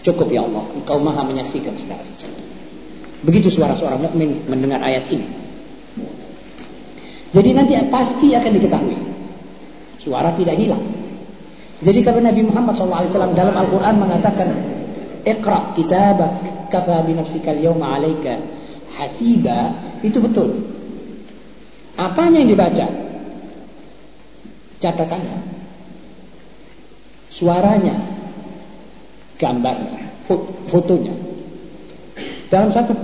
Cukup ya Allah, Engkau maha menyaksikan segala sesuatu. Begitu suara suara mukmin mendengar ayat ini. Jadi nanti pasti akan diketahui. Suara tidak hilang. Jadi kalau Nabi Muhammad SAW dalam Al-Quran mengatakan, Iqra kitabak kafa binafsika al-yawma alaika hasiba, itu betul. Apanya yang dibaca? Catatannya. Suaranya. Gambarnya. Fotonya. Dalam satu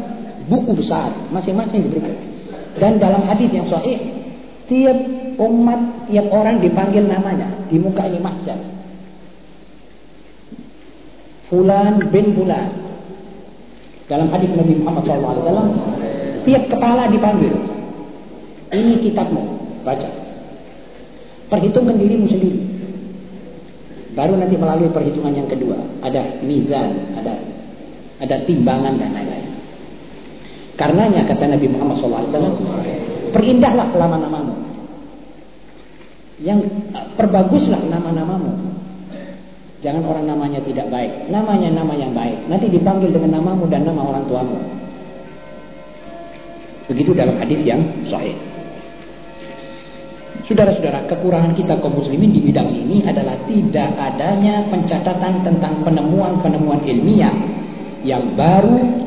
buku besar, masing-masing diberikan. Dan dalam hadis yang sahih, tiap umat, tiap orang dipanggil namanya di muka ini mahsyar. Fulan bin Fulan. Dalam hadis Nabi Muhammad SAW, tiap kepala dipanggil. Ini kitabmu, baca. Perhitungkan dirimu sendiri. Baru nanti melalui perhitungan yang kedua, ada mizan, ada ada timbangan dan lain-lain. Karenanya kata Nabi Muhammad SAW, perindahlah nama-namamu. Yang perbaguslah nama-namamu. Jangan orang namanya tidak baik. Namanya nama yang baik. Nanti dipanggil dengan namamu dan nama orang tuamu. Begitu dalam hadis yang sahih. Saudara-saudara, kekurangan kita kaum muslimin di bidang ini adalah tidak adanya pencatatan tentang penemuan-penemuan ilmiah yang baru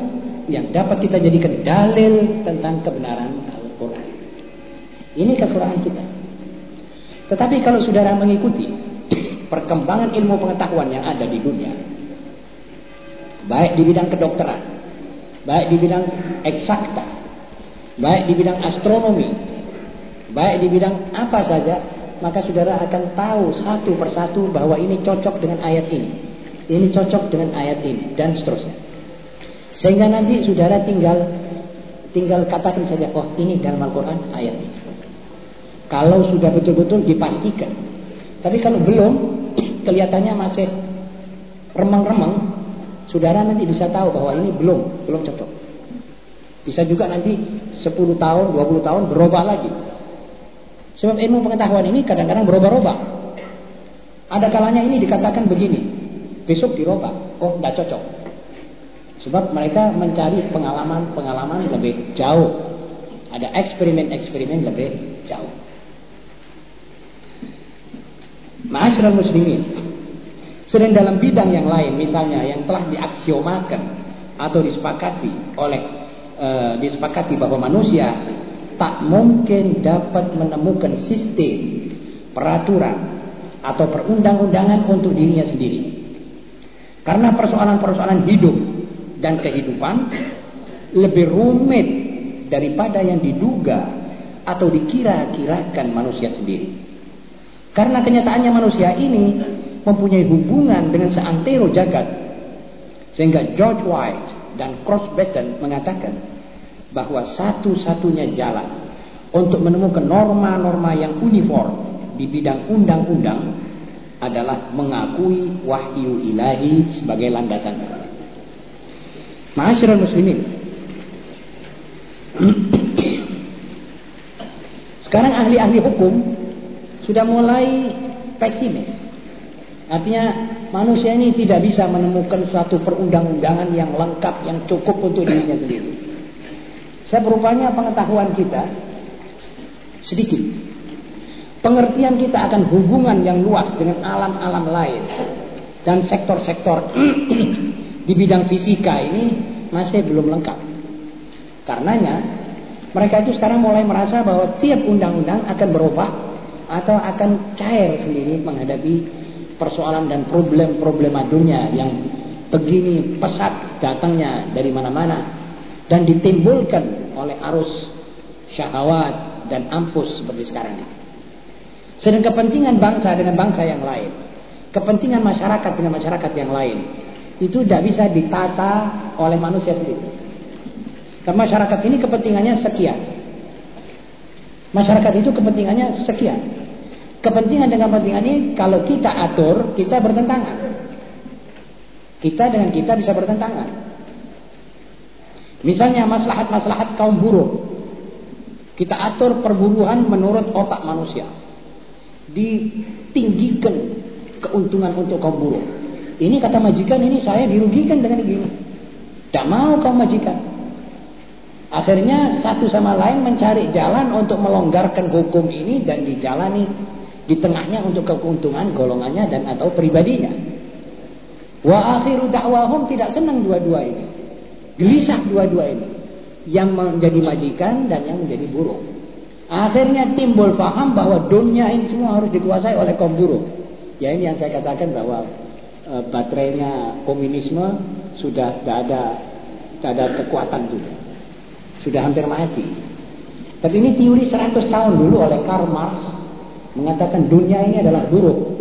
yang dapat kita jadikan dalil tentang kebenaran Al-Quran. Ini kekurangan kita. Tetapi kalau saudara mengikuti perkembangan ilmu pengetahuan yang ada di dunia, baik di bidang kedokteran, baik di bidang eksakta, baik di bidang astronomi, baik di bidang apa saja, maka saudara akan tahu satu persatu bahwa ini cocok dengan ayat ini, ini cocok dengan ayat ini, dan seterusnya. Sehingga nanti saudara tinggal tinggal katakan saja, oh ini dalam Al-Quran ayat ini. Kalau sudah betul-betul dipastikan. Tapi kalau belum, (clears throat) kelihatannya masih remang-remang, saudara nanti bisa tahu bahwa ini belum, belum cocok. Bisa juga nanti 10 tahun, 20 tahun berubah lagi. Sebab ilmu pengetahuan ini kadang-kadang berubah-ubah. Ada kalanya ini dikatakan begini, besok dirubah, oh tidak cocok. Sebab mereka mencari pengalaman-pengalaman lebih jauh. Ada eksperimen-eksperimen lebih jauh. Ma'asyiral muslimin. Sedang dalam bidang yang lain, misalnya yang telah diaksiomakan atau disepakati oleh e, disepakati bahwa manusia tak mungkin dapat menemukan sistem peraturan atau perundang-undangan untuk dirinya sendiri. Karena persoalan-persoalan hidup dan kehidupan lebih rumit daripada yang diduga atau dikira-kirakan manusia sendiri. Karena kenyataannya manusia ini mempunyai hubungan dengan seantero jagat. Sehingga George White dan Crossbatten mengatakan bahwa satu-satunya jalan untuk menemukan norma-norma yang uniform di bidang undang-undang adalah mengakui wahyu ilahi sebagai landasan. Ma'asyiral muslimin. Sekarang ahli-ahli hukum sudah mulai pesimis. Artinya manusia ini tidak bisa menemukan suatu perundang-undangan yang lengkap, yang cukup untuk dirinya sendiri. Seberupanya pengetahuan kita sedikit pengertian kita akan hubungan yang luas dengan alam-alam lain dan sektor-sektor di bidang fisika ini masih belum lengkap. Karenanya mereka itu sekarang mulai merasa bahwa tiap undang-undang akan berubah atau akan cair sendiri menghadapi persoalan dan problem-problema dunia yang begini pesat datangnya dari mana-mana dan ditimbulkan oleh arus syahwat dan ampus seperti sekarang ini. Sedang kepentingan bangsa dengan bangsa yang lain. Kepentingan masyarakat dengan masyarakat yang lain. Itu tidak bisa ditata oleh manusia sendiri. Karena masyarakat ini kepentingannya sekian. Masyarakat itu kepentingannya sekian. Kepentingan dengan kepentingan ini kalau kita atur, kita bertentangan. Kita dengan kita bisa bertentangan. Misalnya maslahat-maslahat kaum buruh. Kita atur perburuan menurut otak manusia ditinggikan keuntungan untuk kaum buruh. Ini kata majikan ini saya dirugikan dengan begini. Tidak mau kaum majikan. Akhirnya satu sama lain mencari jalan untuk melonggarkan hukum ini dan dijalani di tengahnya untuk keuntungan golongannya dan atau pribadinya. Wa akhiru dakwahum tidak senang dua-dua ini. Gelisah dua-dua ini. Yang menjadi majikan dan yang menjadi buruh. Akhirnya timbul faham bahwa dunia ini semua harus dikuasai oleh kaum buruh. Ya ini yang saya katakan bahwa e, baterainya komunisme sudah tidak ada tidak ada kekuatan juga. Sudah hampir mati. Tapi ini teori 100 tahun dulu oleh Karl Marx mengatakan dunia ini adalah buruh.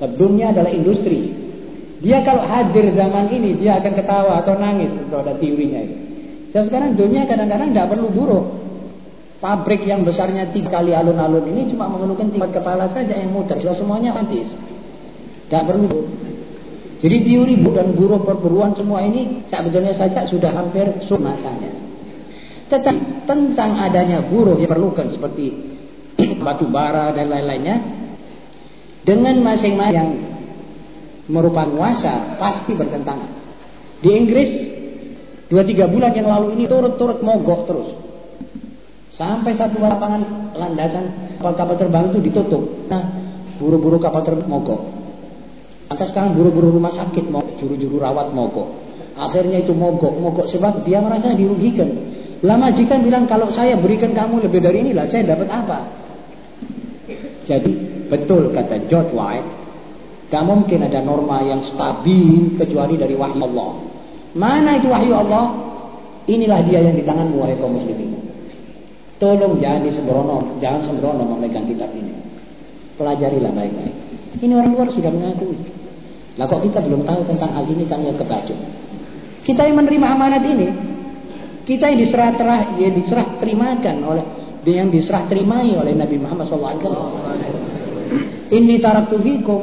Dunia adalah industri. Dia kalau hadir zaman ini dia akan ketawa atau nangis kalau ada teorinya ini. Dan sekarang dunia kadang-kadang tidak perlu buruh. Pabrik yang besarnya tiga kali alun-alun ini cuma memerlukan tingkat kepala saja yang muter. Sudah semuanya mantis. Tidak perlu. Jadi teori dan buruh perburuan semua ini sebetulnya saja sudah hampir masanya. Tetapi tentang adanya buruh yang diperlukan seperti (coughs) batu bara dan lain-lainnya dengan masing-masing yang merupakan kuasa pasti bertentangan. Di Inggris dua tiga bulan yang lalu ini turut-turut mogok terus. Sampai satu lapangan landasan kapal-kapal terbang itu ditutup. Nah, buru-buru kapal terbang mogok. Lantas sekarang buru-buru rumah sakit mau juru-juru rawat mogok. Akhirnya itu mogok, mogok sebab dia merasa dirugikan. Lama jika bilang kalau saya berikan kamu lebih dari inilah saya dapat apa? Jadi betul kata George White, tak mungkin ada norma yang stabil kecuali dari wahyu Allah. Mana itu wahyu Allah? Inilah dia yang di tanganmu wahai kaum muslimin. Tolong jangan sembrono, jangan sembrono memegang kitab ini. Pelajarilah baik-baik. Ini orang luar sudah mengakui. Lah kok kita belum tahu tentang hal ini tanya kebacut. Kita yang menerima amanat ini, kita yang diserah terah, yang diserah terimakan oleh yang diserah terimai oleh Nabi Muhammad SAW. Ini taraktu fikum.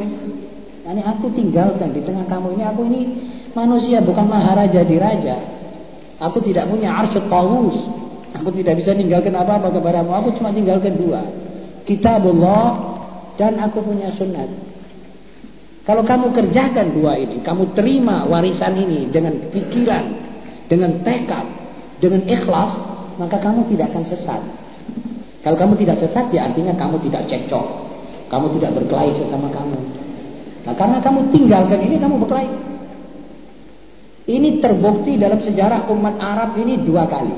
Yani aku tinggalkan di tengah kamu ini. Aku ini manusia bukan maharaja di raja. Aku tidak punya arsyad tawus. Aku tidak bisa tinggalkan apa-apa kepadamu. Aku cuma tinggalkan dua. Kitabullah dan aku punya sunnah. Kalau kamu kerjakan dua ini, kamu terima warisan ini dengan pikiran, dengan tekad, dengan ikhlas, maka kamu tidak akan sesat. Kalau kamu tidak sesat, ya artinya kamu tidak cekcok. Kamu tidak berkelahi sesama kamu. Nah, karena kamu tinggalkan ini, kamu berkelahi. Ini terbukti dalam sejarah umat Arab ini dua kali.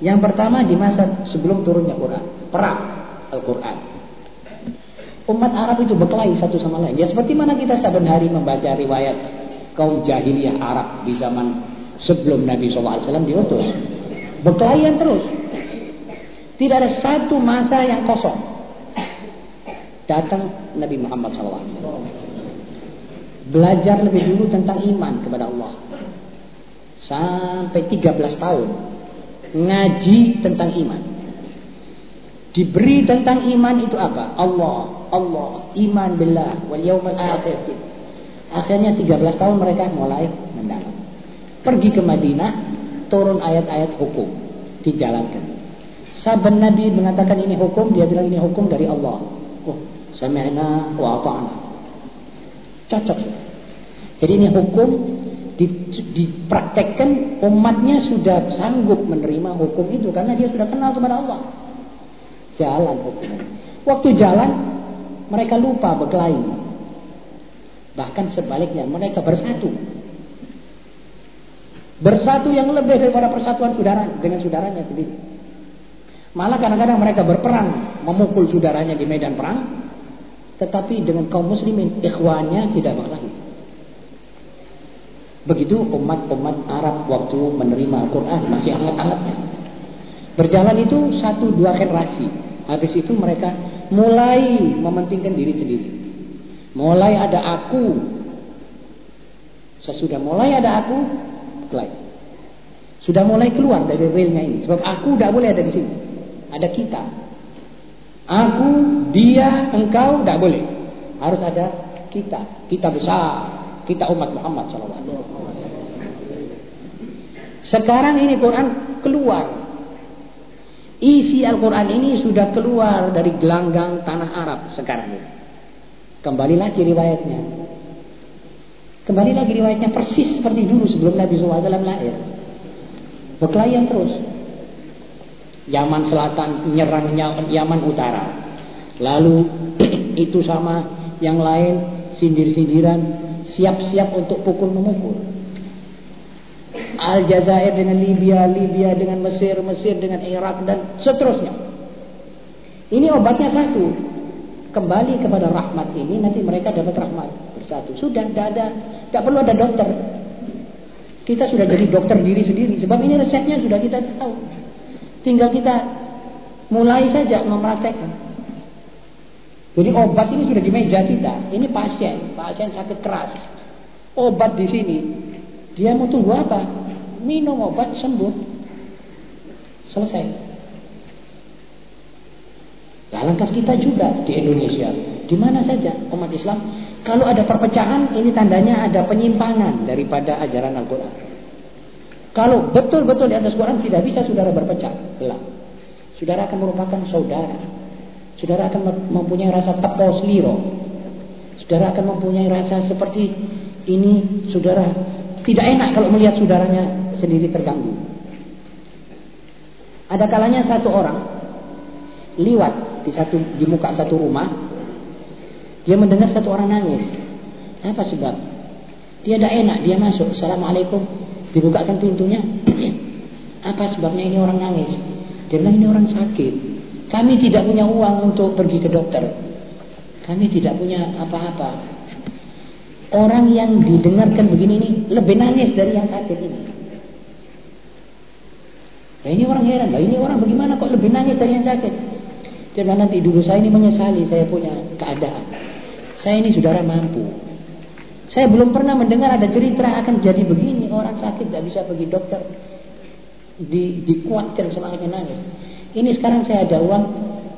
Yang pertama di masa sebelum turunnya Quran. Perang Al-Quran. Umat Arab itu berkelahi satu sama lain. Ya seperti mana kita saban hari membaca riwayat kaum jahiliyah Arab di zaman sebelum Nabi SAW diutus. Berkelahi terus. Tidak ada satu masa yang kosong. Datang Nabi Muhammad SAW. Belajar lebih dulu tentang iman kepada Allah. Sampai 13 tahun. Ngaji tentang iman. Diberi tentang iman itu apa? Allah, Allah, iman billah wal yaumil akhir. Akhirnya 13 tahun mereka mulai mendalam. Pergi ke Madinah, turun ayat-ayat hukum, dijalankan. Saban Nabi mengatakan ini hukum, dia bilang ini hukum dari Allah. Oh, sami'na wa ata'na. Cocok. Jadi ini hukum dipraktekkan umatnya sudah sanggup menerima hukum itu karena dia sudah kenal kepada Allah. Jalan hukum. Waktu jalan mereka lupa berkelahi. Bahkan sebaliknya mereka bersatu. Bersatu yang lebih daripada persatuan saudara dengan saudaranya sendiri. Malah kadang-kadang mereka berperang memukul saudaranya di medan perang. Tetapi dengan kaum muslimin ikhwannya tidak berkelahi. Begitu umat-umat Arab waktu menerima Al-Quran masih hangat-hangatnya. Berjalan itu satu dua generasi. Habis itu mereka mulai mementingkan diri sendiri. Mulai ada aku. Sesudah mulai ada aku, mulai. Sudah mulai keluar dari realnya ini. Sebab aku tidak boleh ada di sini. Ada kita. Aku, dia, engkau tidak boleh. Harus ada kita. Kita besar. Kita umat Muhammad SAW. Sekarang ini Quran keluar Isi Al-Quran ini sudah keluar dari gelanggang tanah Arab sekarang ini. Kembali lagi riwayatnya. Kembali lagi riwayatnya persis seperti dulu sebelum Nabi SAW lahir. Berkelayan terus. Yaman Selatan nyerang Yaman Utara. Lalu (clears throat) itu sama yang lain sindir-sindiran siap-siap untuk pukul memukul. Aljazair dengan Libya, Libya dengan Mesir, Mesir dengan Irak dan seterusnya. Ini obatnya satu. Kembali kepada rahmat ini nanti mereka dapat rahmat bersatu. Sudah tidak ada, tidak perlu ada dokter. Kita sudah jadi dokter diri sendiri sebab ini resepnya sudah kita tahu. Tinggal kita mulai saja mempraktekkan. Jadi obat ini sudah di meja kita. Ini pasien, pasien sakit keras. Obat di sini, dia mau tunggu apa? Minum obat sembuh. Selesai. Alangkah kita juga di Indonesia, di mana saja umat Islam, kalau ada perpecahan ini tandanya ada penyimpangan daripada ajaran Al-Qur'an. Kalau betul-betul di atas Quran tidak bisa saudara berpecah belah. Saudara akan merupakan saudara. Saudara akan mempunyai rasa tepos liro. Saudara akan mempunyai rasa seperti ini saudara tidak enak kalau melihat saudaranya sendiri terganggu. Ada kalanya satu orang liwat di satu di muka satu rumah, dia mendengar satu orang nangis. Apa sebab? Dia tidak enak, dia masuk. Assalamualaikum. Dibukakan pintunya. (clears throat) Apa sebabnya ini orang nangis? Dia bilang ini orang sakit. Kami tidak punya uang untuk pergi ke dokter. Kami tidak punya apa-apa. Orang yang didengarkan begini ini lebih nangis dari yang sakit ini. Nah ini orang heran, lah ini orang bagaimana kok lebih nangis dari yang sakit? Dia nanti dulu saya ini menyesali saya punya keadaan. Saya ini saudara mampu. Saya belum pernah mendengar ada cerita akan jadi begini. Orang sakit tidak bisa pergi dokter. Di, dikuatkan semangatnya nangis. Ini sekarang saya ada uang.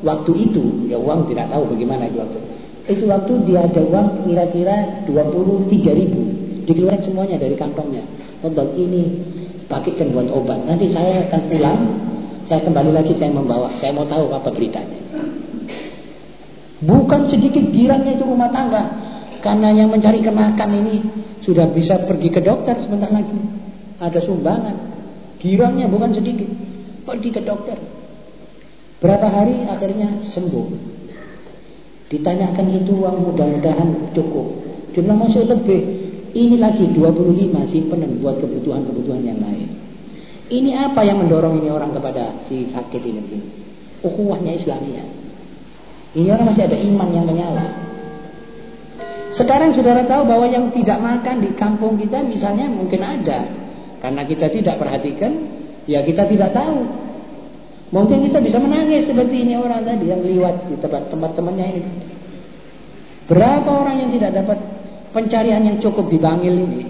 Waktu itu, ya uang tidak tahu bagaimana itu waktu itu waktu dia ada uang kira-kira 23 ribu dikeluarkan semuanya dari kantongnya untuk ini pakaikan buat obat nanti saya akan pulang saya kembali lagi saya membawa saya mau tahu apa beritanya bukan sedikit girangnya itu rumah tangga Karena yang mencari kemakan ini sudah bisa pergi ke dokter sebentar lagi. Ada sumbangan. Girangnya bukan sedikit. Pergi ke dokter. Berapa hari akhirnya sembuh. Ditanyakan itu uang mudah-mudahan cukup. Jumlah masih lebih. Ini lagi 25 simpanan buat kebutuhan-kebutuhan yang lain. Ini apa yang mendorong ini orang kepada si sakit ini? Ukhuwahnya Islamiyah. Ini orang masih ada iman yang menyala. Sekarang saudara tahu bahwa yang tidak makan di kampung kita misalnya mungkin ada. Karena kita tidak perhatikan, ya kita tidak tahu. Mungkin kita bisa menangis seperti ini orang tadi yang lewat di tempat-tempat temannya ini. Berapa orang yang tidak dapat pencarian yang cukup di Bangil ini?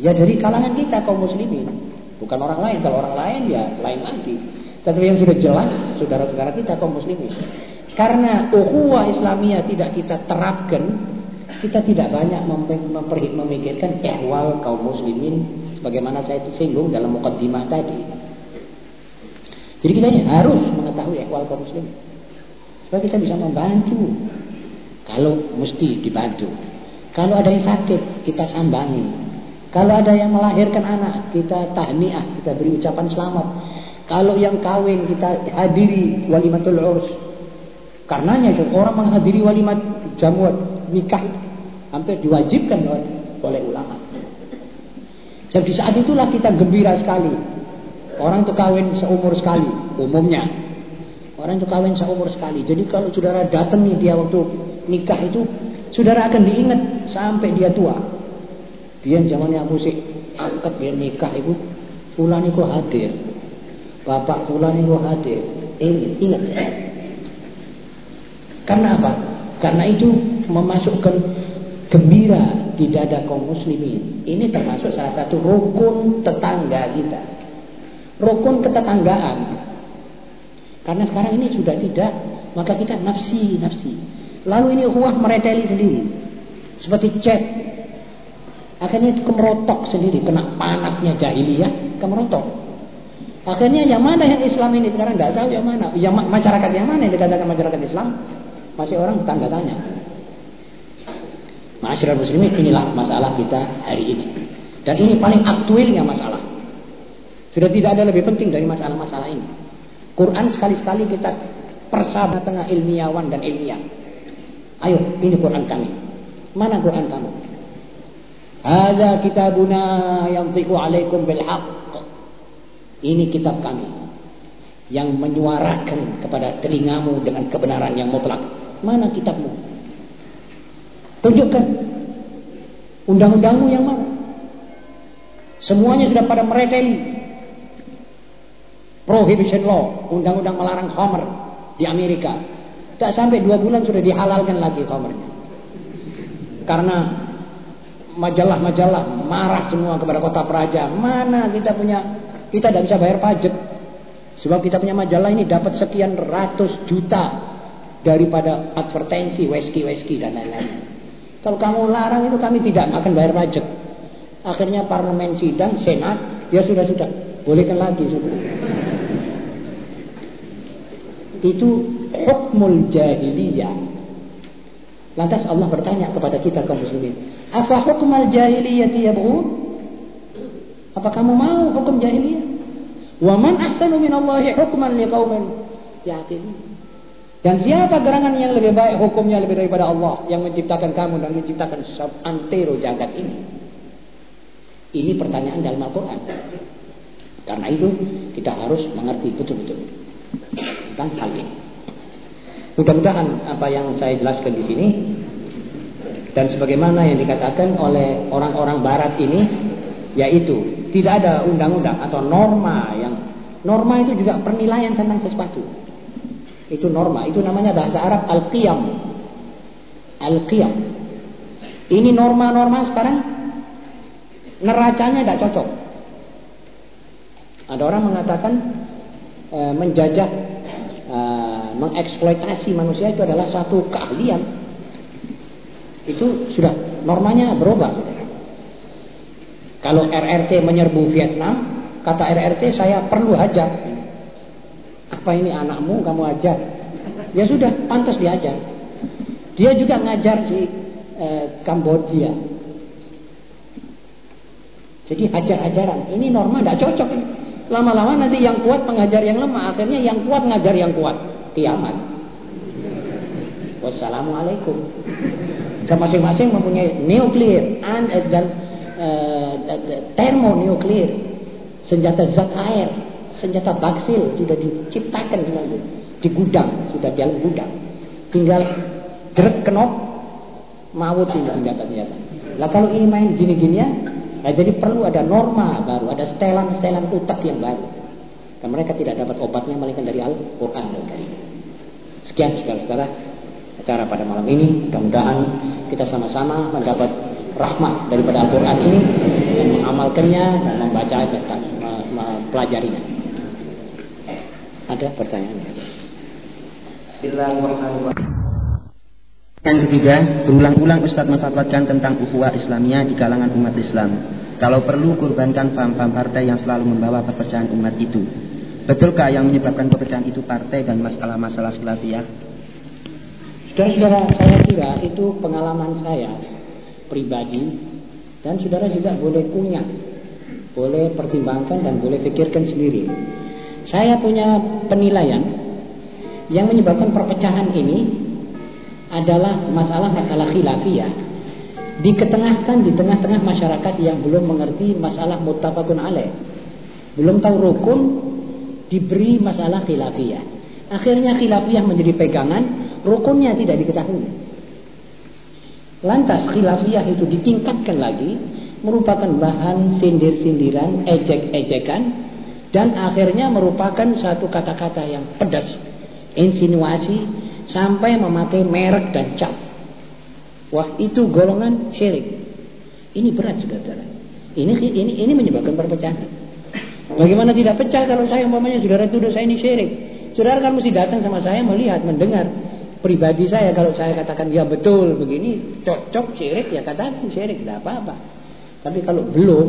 Ya dari kalangan kita kaum muslimin. Bukan orang lain. Kalau orang lain ya lain lagi. Tapi yang sudah jelas saudara-saudara kita kaum muslimin. Karena ukhuwah Islamiyah tidak kita terapkan, kita tidak banyak memikirkan ehwal kaum muslimin sebagaimana saya singgung dalam mukaddimah tadi. Jadi kita ini harus mengetahui ehwal kaum muslimin. Supaya kita bisa membantu. Kalau mesti dibantu. Kalau ada yang sakit, kita sambangi. Kalau ada yang melahirkan anak, kita tahniah, kita beri ucapan selamat. Kalau yang kawin, kita hadiri walimatul urs. Karenanya itu orang menghadiri walimat jamuat nikah itu hampir diwajibkan oleh ulama. Jadi di saat itulah kita gembira sekali. Orang itu kawin seumur sekali, umumnya. Orang itu kawin seumur sekali. Jadi kalau saudara datang nih dia waktu nikah itu, saudara akan diingat sampai dia tua. Biar zamannya aku sih angkat biar nikah itu fulan itu hadir. Bapak fulan itu hadir. Ingat, ingat. Karena apa? Karena itu memasukkan gembira di dada kaum muslimin. Ini termasuk salah satu rukun tetangga kita. Rukun ketetanggaan. Karena sekarang ini sudah tidak, maka kita nafsi, nafsi. Lalu ini uang mereteli sendiri. Seperti chat, Akhirnya kemerotok sendiri, kena panasnya jahiliyah, kemerotok. Akhirnya yang mana yang Islam ini sekarang tidak tahu yang mana. Yang masyarakat yang mana yang dikatakan masyarakat Islam? Masih orang tanda tanya. Masyarakat muslimin inilah masalah kita hari ini. Dan ini paling aktualnya masalah. Sudah tidak ada lebih penting dari masalah-masalah ini. Quran sekali-sekali kita persahabatan tengah ilmiawan dan ilmiah. Ayo, ini Quran kami. Mana Quran kamu? Ada kitabuna yang tiku alaikum bil. Ini kitab kami yang menyuarakan kepada telingamu dengan kebenaran yang mutlak. Mana kitabmu? Tunjukkan. Undang-undangmu yang mana? Semuanya sudah pada mereteli. Prohibition law, undang-undang melarang khamr di Amerika. Tak sampai dua bulan sudah dihalalkan lagi khamrnya. Karena majalah-majalah marah semua kepada kota Praja. Mana kita punya, kita tidak bisa bayar pajak. Sebab kita punya majalah ini dapat sekian ratus juta daripada advertensi, weski-weski dan lain-lain. Kalau kamu larang itu kami tidak akan bayar pajak. Akhirnya parlemen sidang, senat, ya sudah-sudah, bolehkan lagi sudah. Itu hukmul jahiliyah Lantas Allah bertanya kepada kita kaum muslimin, "Afa hukmal jahiliyati yabghun?" Apa kamu mau hukum jahiliyah? Wa man ahsanu minallahi hukman liqaumin yaqilun. Dan siapa gerangan yang lebih baik hukumnya lebih daripada Allah yang menciptakan kamu dan menciptakan antero jagat ini? Ini pertanyaan dalam Al-Quran. Karena itu kita harus mengerti betul-betul tentang hal ini. Mudah-mudahan apa yang saya jelaskan di sini dan sebagaimana yang dikatakan oleh orang-orang barat ini yaitu tidak ada undang-undang atau norma yang norma itu juga penilaian tentang sesuatu. Itu norma, itu namanya bahasa Arab al-qiyam. Al-qiyam. Ini norma-norma sekarang neracanya tidak cocok. Ada orang mengatakan e, menjajah uh, mengeksploitasi manusia itu adalah satu keahlian. Itu sudah normanya berubah. Kalau RRT menyerbu Vietnam, kata RRT saya perlu hajar. Apa ini anakmu kamu ajar? Ya sudah, pantas diajar. Dia juga ngajar si eh, Kamboja. Jadi hajar-hajaran. Ini norma tidak cocok. Lama-lama nanti yang kuat mengajar yang lemah. Akhirnya yang kuat ngajar yang kuat. Kiamat. Wassalamualaikum. Dan masing-masing mempunyai nuklir and, uh, dan uh, termonuklir. Senjata zat air. Senjata baksil sudah diciptakan di gudang. Sudah jalan gudang. Tinggal drek kenop. Mawut tinggal senjata-senjata. Lah kalau ini main gini-ginian Nah, jadi perlu ada norma baru, ada setelan-setelan utak yang baru. Dan mereka tidak dapat obatnya melainkan dari Al-Quran dan. Sekian saudara-saudara acara pada malam ini. Mudah-mudahan kita sama-sama mendapat rahmat daripada Al-Quran ini dan mengamalkannya dan membaca dan mempelajarinya. Ada pertanyaan? Bismillahirrahmanirrahim. Yang ketiga, berulang-ulang Ustadz memfatwakan tentang ukhuwah Islamiyah di kalangan umat Islam. Kalau perlu, kurbankan paham-paham partai yang selalu membawa perpecahan umat itu. Betulkah yang menyebabkan perpecahan itu partai dan masalah-masalah khilafiyah? Saudara-saudara, saya kira itu pengalaman saya pribadi dan saudara juga boleh punya, boleh pertimbangkan dan boleh pikirkan sendiri. Saya punya penilaian yang menyebabkan perpecahan ini adalah masalah-masalah khilafiyah diketengahkan di tengah-tengah masyarakat yang belum mengerti masalah muttafaqun alaih. Belum tahu rukun diberi masalah khilafiyah. Akhirnya khilafiyah menjadi pegangan, rukunnya tidak diketahui. Lantas khilafiyah itu ditingkatkan lagi merupakan bahan sindir-sindiran, ejek-ejekan dan akhirnya merupakan satu kata-kata yang pedas, insinuasi sampai memakai merek dan cap. Wah, itu golongan syirik. Ini berat saudara. Ini ini ini menyebabkan perpecahan. Bagaimana tidak pecah kalau saya umpamanya saudara tuduh saya ini syirik. Saudara kan mesti datang sama saya melihat, mendengar pribadi saya kalau saya katakan ya betul begini cocok syirik ya katakan syirik tidak apa-apa. Tapi kalau belum,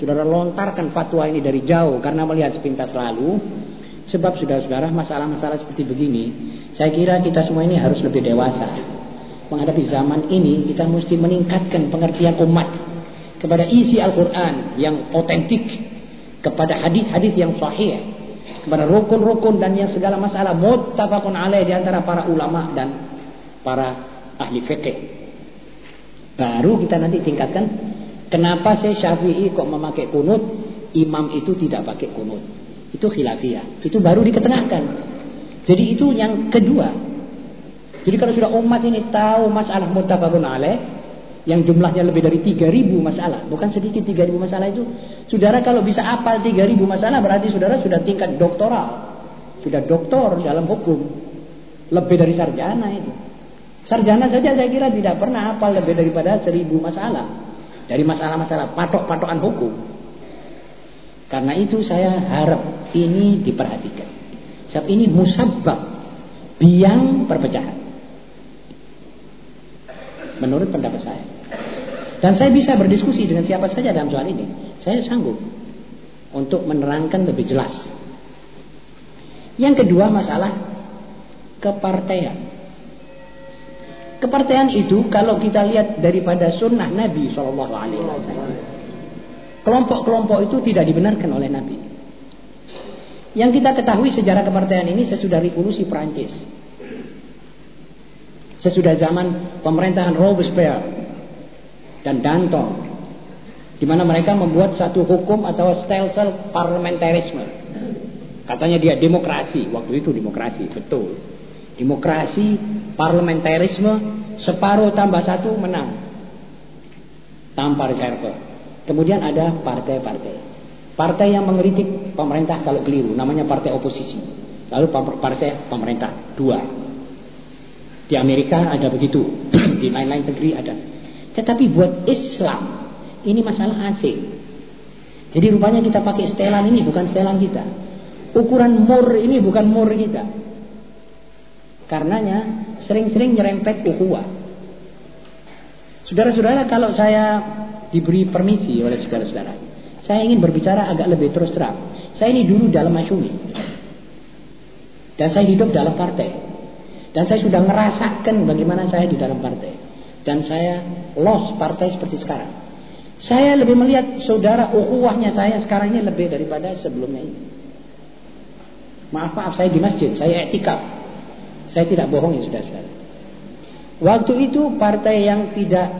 saudara lontarkan fatwa ini dari jauh karena melihat sepintas lalu, sebab saudara-saudara masalah-masalah seperti begini saya kira kita semua ini harus lebih dewasa. Menghadapi zaman ini kita mesti meningkatkan pengertian umat kepada isi Al-Quran yang otentik, kepada hadis-hadis yang sahih, kepada rukun-rukun dan yang segala masalah muttafaqun alaih di antara para ulama dan para ahli fikih. Baru kita nanti tingkatkan kenapa saya Syafi'i kok memakai kunut, imam itu tidak pakai kunut. Itu khilafiyah. Itu baru diketengahkan. Jadi itu yang kedua. Jadi kalau sudah umat ini tahu masalah muttafaqun alaih yang jumlahnya lebih dari 3000 masalah, bukan sedikit 3000 masalah itu. Saudara kalau bisa apal 3000 masalah berarti saudara sudah tingkat doktoral. Sudah doktor dalam hukum. Lebih dari sarjana itu. Sarjana saja saya kira tidak pernah apal lebih daripada 1000 masalah. Dari masalah-masalah patok-patokan hukum. Karena itu saya harap ini diperhatikan. Sebab ini musabab biang perpecahan. Menurut pendapat saya. Dan saya bisa berdiskusi dengan siapa saja dalam soal ini. Saya sanggup untuk menerangkan lebih jelas. Yang kedua masalah kepartean. Kepartean itu kalau kita lihat daripada sunnah Nabi Shallallahu Alaihi Wasallam, kelompok-kelompok itu tidak dibenarkan oleh Nabi. Yang kita ketahui sejarah kepartaian ini sesudah revolusi Prancis. Sesudah zaman pemerintahan Robespierre dan Danton. Di mana mereka membuat satu hukum atau stelsel parlementarisme. Katanya dia demokrasi. Waktu itu demokrasi, betul. Demokrasi, parlementarisme, separuh tambah satu menang. Tanpa reserve. Kemudian ada partai-partai. Partai yang mengkritik pemerintah kalau keliru, namanya partai oposisi. Lalu partai pemerintah, dua. Di Amerika ada begitu, (clears throat) di lain-lain negeri ada. Tetapi buat Islam, ini masalah asing. Jadi rupanya kita pakai setelan ini bukan setelan kita. Ukuran mur ini bukan mur kita. Karenanya sering-sering nyerempet ukhuwah. Saudara-saudara kalau saya diberi permisi oleh saudara-saudara saya ingin berbicara agak lebih terus terang. Saya ini dulu dalam masyumi. Dan saya hidup dalam partai. Dan saya sudah ngerasakan bagaimana saya di dalam partai. dan saya lost partai seperti sekarang. Saya lebih melihat saudara ukhuwahnya saya sekarang ini lebih daripada sebelumnya ini. Maaf maaf saya di masjid, saya etikaf. Saya tidak bohong ya saudara-saudara. Waktu itu partai yang tidak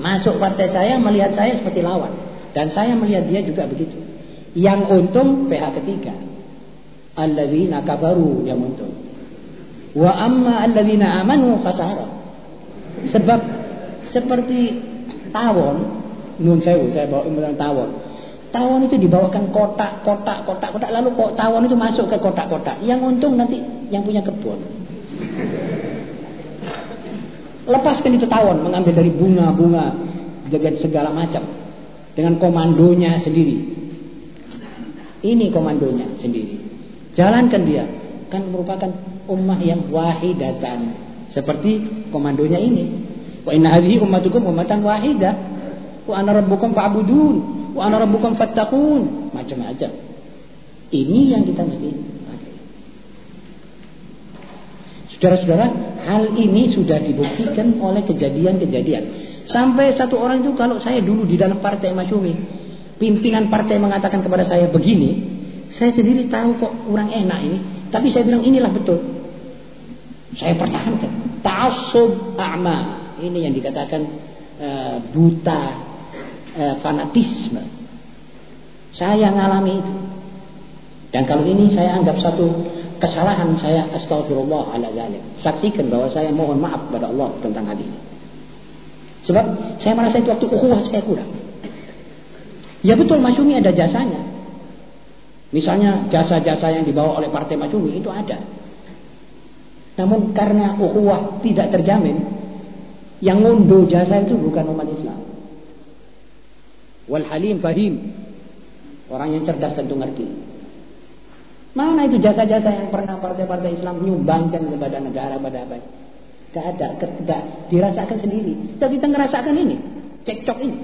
masuk partai saya melihat saya seperti lawan dan saya melihat dia juga begitu. Yang untung PH ketiga. Alladzina kafaru yang untung. Wa amma alladzina amanu khasara. Sebab seperti tawon, nun sewu, saya bawa tentang tawon. Tawon itu dibawakan kotak, kotak, kotak, kotak. Lalu kok tawon itu masuk ke kotak-kotak. Yang untung nanti yang punya kebun. Lepaskan itu tawon, mengambil dari bunga-bunga dengan segala macam. Dengan komandonya sendiri. Ini komandonya sendiri. Jalankan dia. Kan merupakan ummah yang wahidatan. Seperti komandonya ini. Wa inna hadhihi ummatukum ummatan wahidah. Wa ana rabbukum fa'budun. Wa ana rabbukum fattaqun. Macam-macam. Ini yang kita mesti pakai. Saudara-saudara, hal ini sudah dibuktikan oleh kejadian-kejadian. Sampai satu orang itu kalau saya dulu di dalam partai Masyumi, pimpinan partai mengatakan kepada saya begini, saya sendiri tahu kok kurang enak ini, tapi saya bilang inilah betul. Saya pertahankan. Ta'assub a'ma. Ini yang dikatakan uh, buta uh, fanatisme. Saya ngalami itu. Dan kalau ini saya anggap satu kesalahan saya astagfirullah ala zalik. Saksikan bahwa saya mohon maaf kepada Allah tentang hal ini. Sebab saya merasa itu waktu ukhuwah saya kurang. Ya betul Masyumi ada jasanya. Misalnya jasa-jasa yang dibawa oleh Partai Masyumi itu ada. Namun karena ukhuwah tidak terjamin, yang ngunduh jasa itu bukan umat Islam. Wal halim fahim. Orang yang cerdas tentu ngerti. Mana itu jasa-jasa yang pernah partai-partai Islam menyumbangkan kepada negara pada apa? Tidak ada, tidak dirasakan sendiri. Tapi kita ngerasakan ini, cekcok ini.